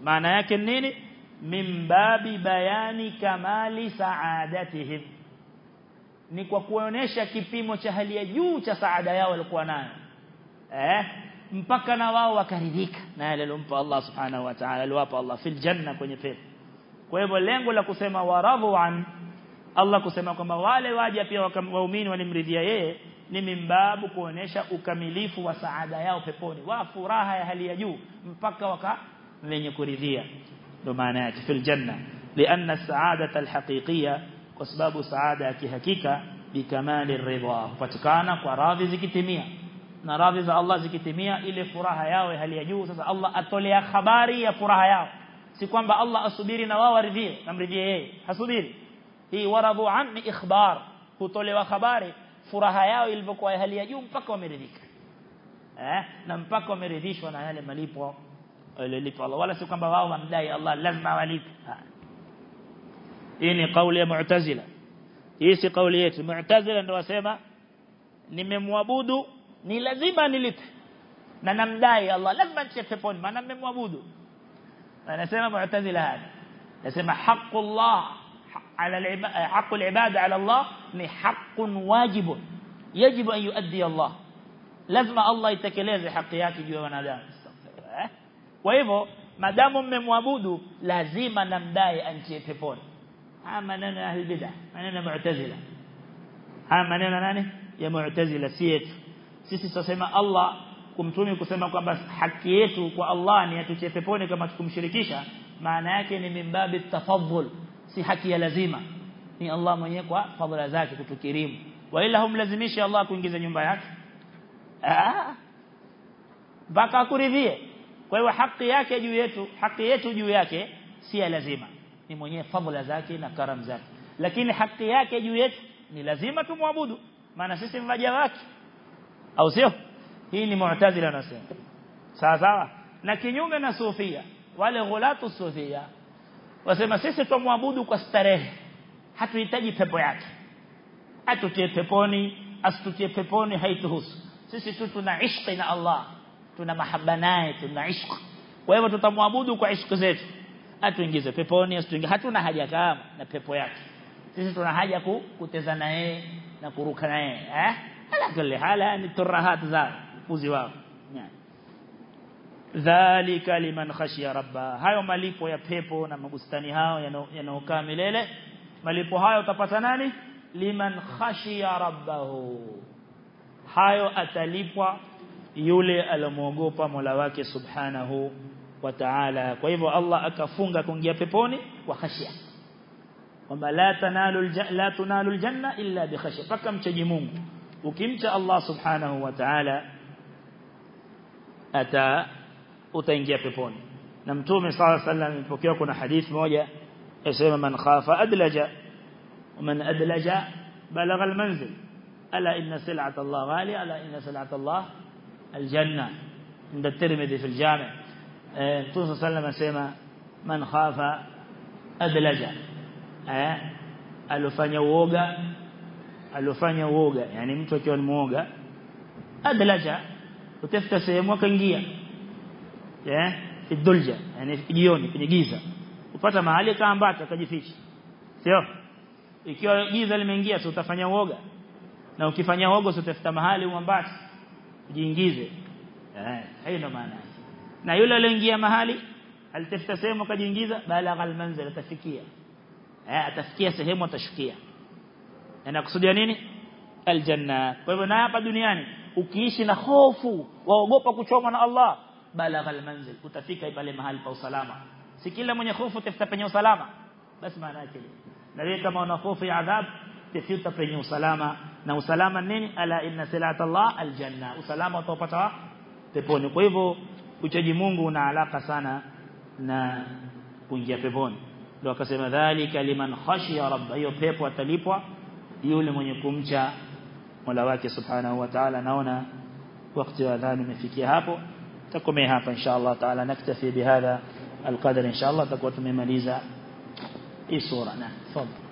maana yake nini mimbabi bayani kamali saadatihim ni kwa kuonesha kipimo cha hali ya juu cha saada yao walikuwa nayo eh mpaka na wao wakaridhika na yale aliyompa Allah subhanahu wa ta'ala aliwapa Allah fil janna kwenye pepo kwa hivyo lengo la kusema waradhu an Allah kusema kwamba wale waja pia waumini walimridhia yeye ni mimbabu kuonesha ukamilifu wa saada yao peponi wa furaha ya hali ya juu mpaka waka لن يكرذيا لمعنى في الجنة. لأن السعادة الحقيقية وسباب سعادة كهكيكة بكمال الرضا. فتكانا وراضي زكتمية نراضي زى الله زكتمية إلي فراها ياو هل يجوز زى الله أتولي خباري يا فراها ياو سيكون بأ الله أصبيري نوا ورذي نمر جيه حصبيري نعم إيه؟ هي ورضو عن إخبار. هو وخباري فراها ياو البقوة هل يجوز؟ فكو مرذيك إيه؟ نمبكو مرذيش ونعالي مليبو alilipo Allah wala si kwamba wao wamdai Allah lazima walipe hii ni kauli ya mu'tazila hii si kauli yetu mu'tazila ndio wasema nimemwabudu ni lazima nilipe na namdai Allah lazima nitie peponi maana nimemwabudu anasema mu'tazila hada nasema haqqullah على العباد حق العباده على الله ni haqqun wajibun yajibu an yuaddi Allah lazima Allah itekeleze haki yake juu ya wanadamu eh? Kwa hivyo madamu mmemwabudu lazima namdai antie peponi haya maneno ya ahli bid'ah maneno ya mu'tazila haya maneno nani ya mu'tazila si yetu sisi tunasema Allah kumtumi kusema kwamba haki yetu kwa Allah ni atutie peponi kama tukumshirikisha maana yake ni mimbabi tafadhul si haki ya lazima ni Allah mwenyewe kwa fadhila zake kutukirimu wa ila humlazimishi Allah kuingiza nyumba yake ah mpaka akuridhie kwa hiyo haki yake juu yetu haki yetu juu yake si ya lazima ni mwenyewe fadhila zake na karam zake lakini haki yake juu yetu ni lazima tumwabudu maana sisi mvaja wake au sio hii ni mu'tazila wanasema sawa sawa na kinyume na sufia wale ghulatu sufia wasema sisi tumwabudu kwa starehe hatuhitaji pepo yake atutie peponi asitutie peponi haituhusu sisi tu tuna ishqi na Allah tuna mahaba naye tuna ishq kwa hivyo tutamwabudu kwa ishq zetu atuingize peponi asituingize hatuna haja kama na pepo yake sisi tuna haja kuteza na na kuruka na yeye eh ala kulli hala ni turahat za uzi wao dhalika liman khashiya rabba hayo malipo ya pepo na mabustani hao yanaokaa milele malipo hayo utapata nani liman khashiya rabbahu hayo atalipwa yule alomuogopa Mola wake subhanahu wa ta'ala kwa hivyo Allah akafunga kuingia peponi kwa khashia kwamba la tanalu la tunalu aljanna illa bi khashya paka mchaji Mungu ukimcha Allah subhanahu wa ta'ala ata utaingia peponi na mtume sallallahu alaihi wasallam mpokea kuna hadithi moja yasema man khafa adlaja ومن أدلج بلغ المنزل ألا إن سلعة الله غالية ألا إن سلعة الله الجنة عند الترمذي في الجامع عليه وسلم سيما من خاف أدلج uoga alofanya uoga yani mtu akiwa ni muoga adlaja utafuta sehemu akaingia eh idulja yani jioni kwenye giza upata mahali akaambata akajificha sio ikiwa giza limeingia si utafanya uoga na ukifanya uoga utafuta mahali uambate ujiingize eh hiyo ndo maana na yule aliyoingia mahali alitafuta sehemu akajiingiza balagha almanzil atafikia eh atafikia sehemu atashukia na kusudia nini aljanna kwa hivyo na hapa duniani ukiishi na hofu waogopa kuchomwa na Allah balagha almanzil utafika pale mahali pa usalama si kila mwenye hofu tafuta penye usalama basi maana yake na wewe kama una hofu ya adhab tafuta penye usalama na usalama nini ala inna silata Allah aljanna usalama utapata peponi kwa hivyo uchaji Mungu una alaka sana na kuingia peponi ndio akasema dhalika liman khashiya rabb hiyo pepo atalipwa yule mwenye kumcha Mola wake subhanahu wa ta'ala naona wakati wa adhan umefikia hapo takomea hapa insha Allah taala naktafi bihadha القدر إن شاء الله تكون tumemaliza hii sura na tafadhali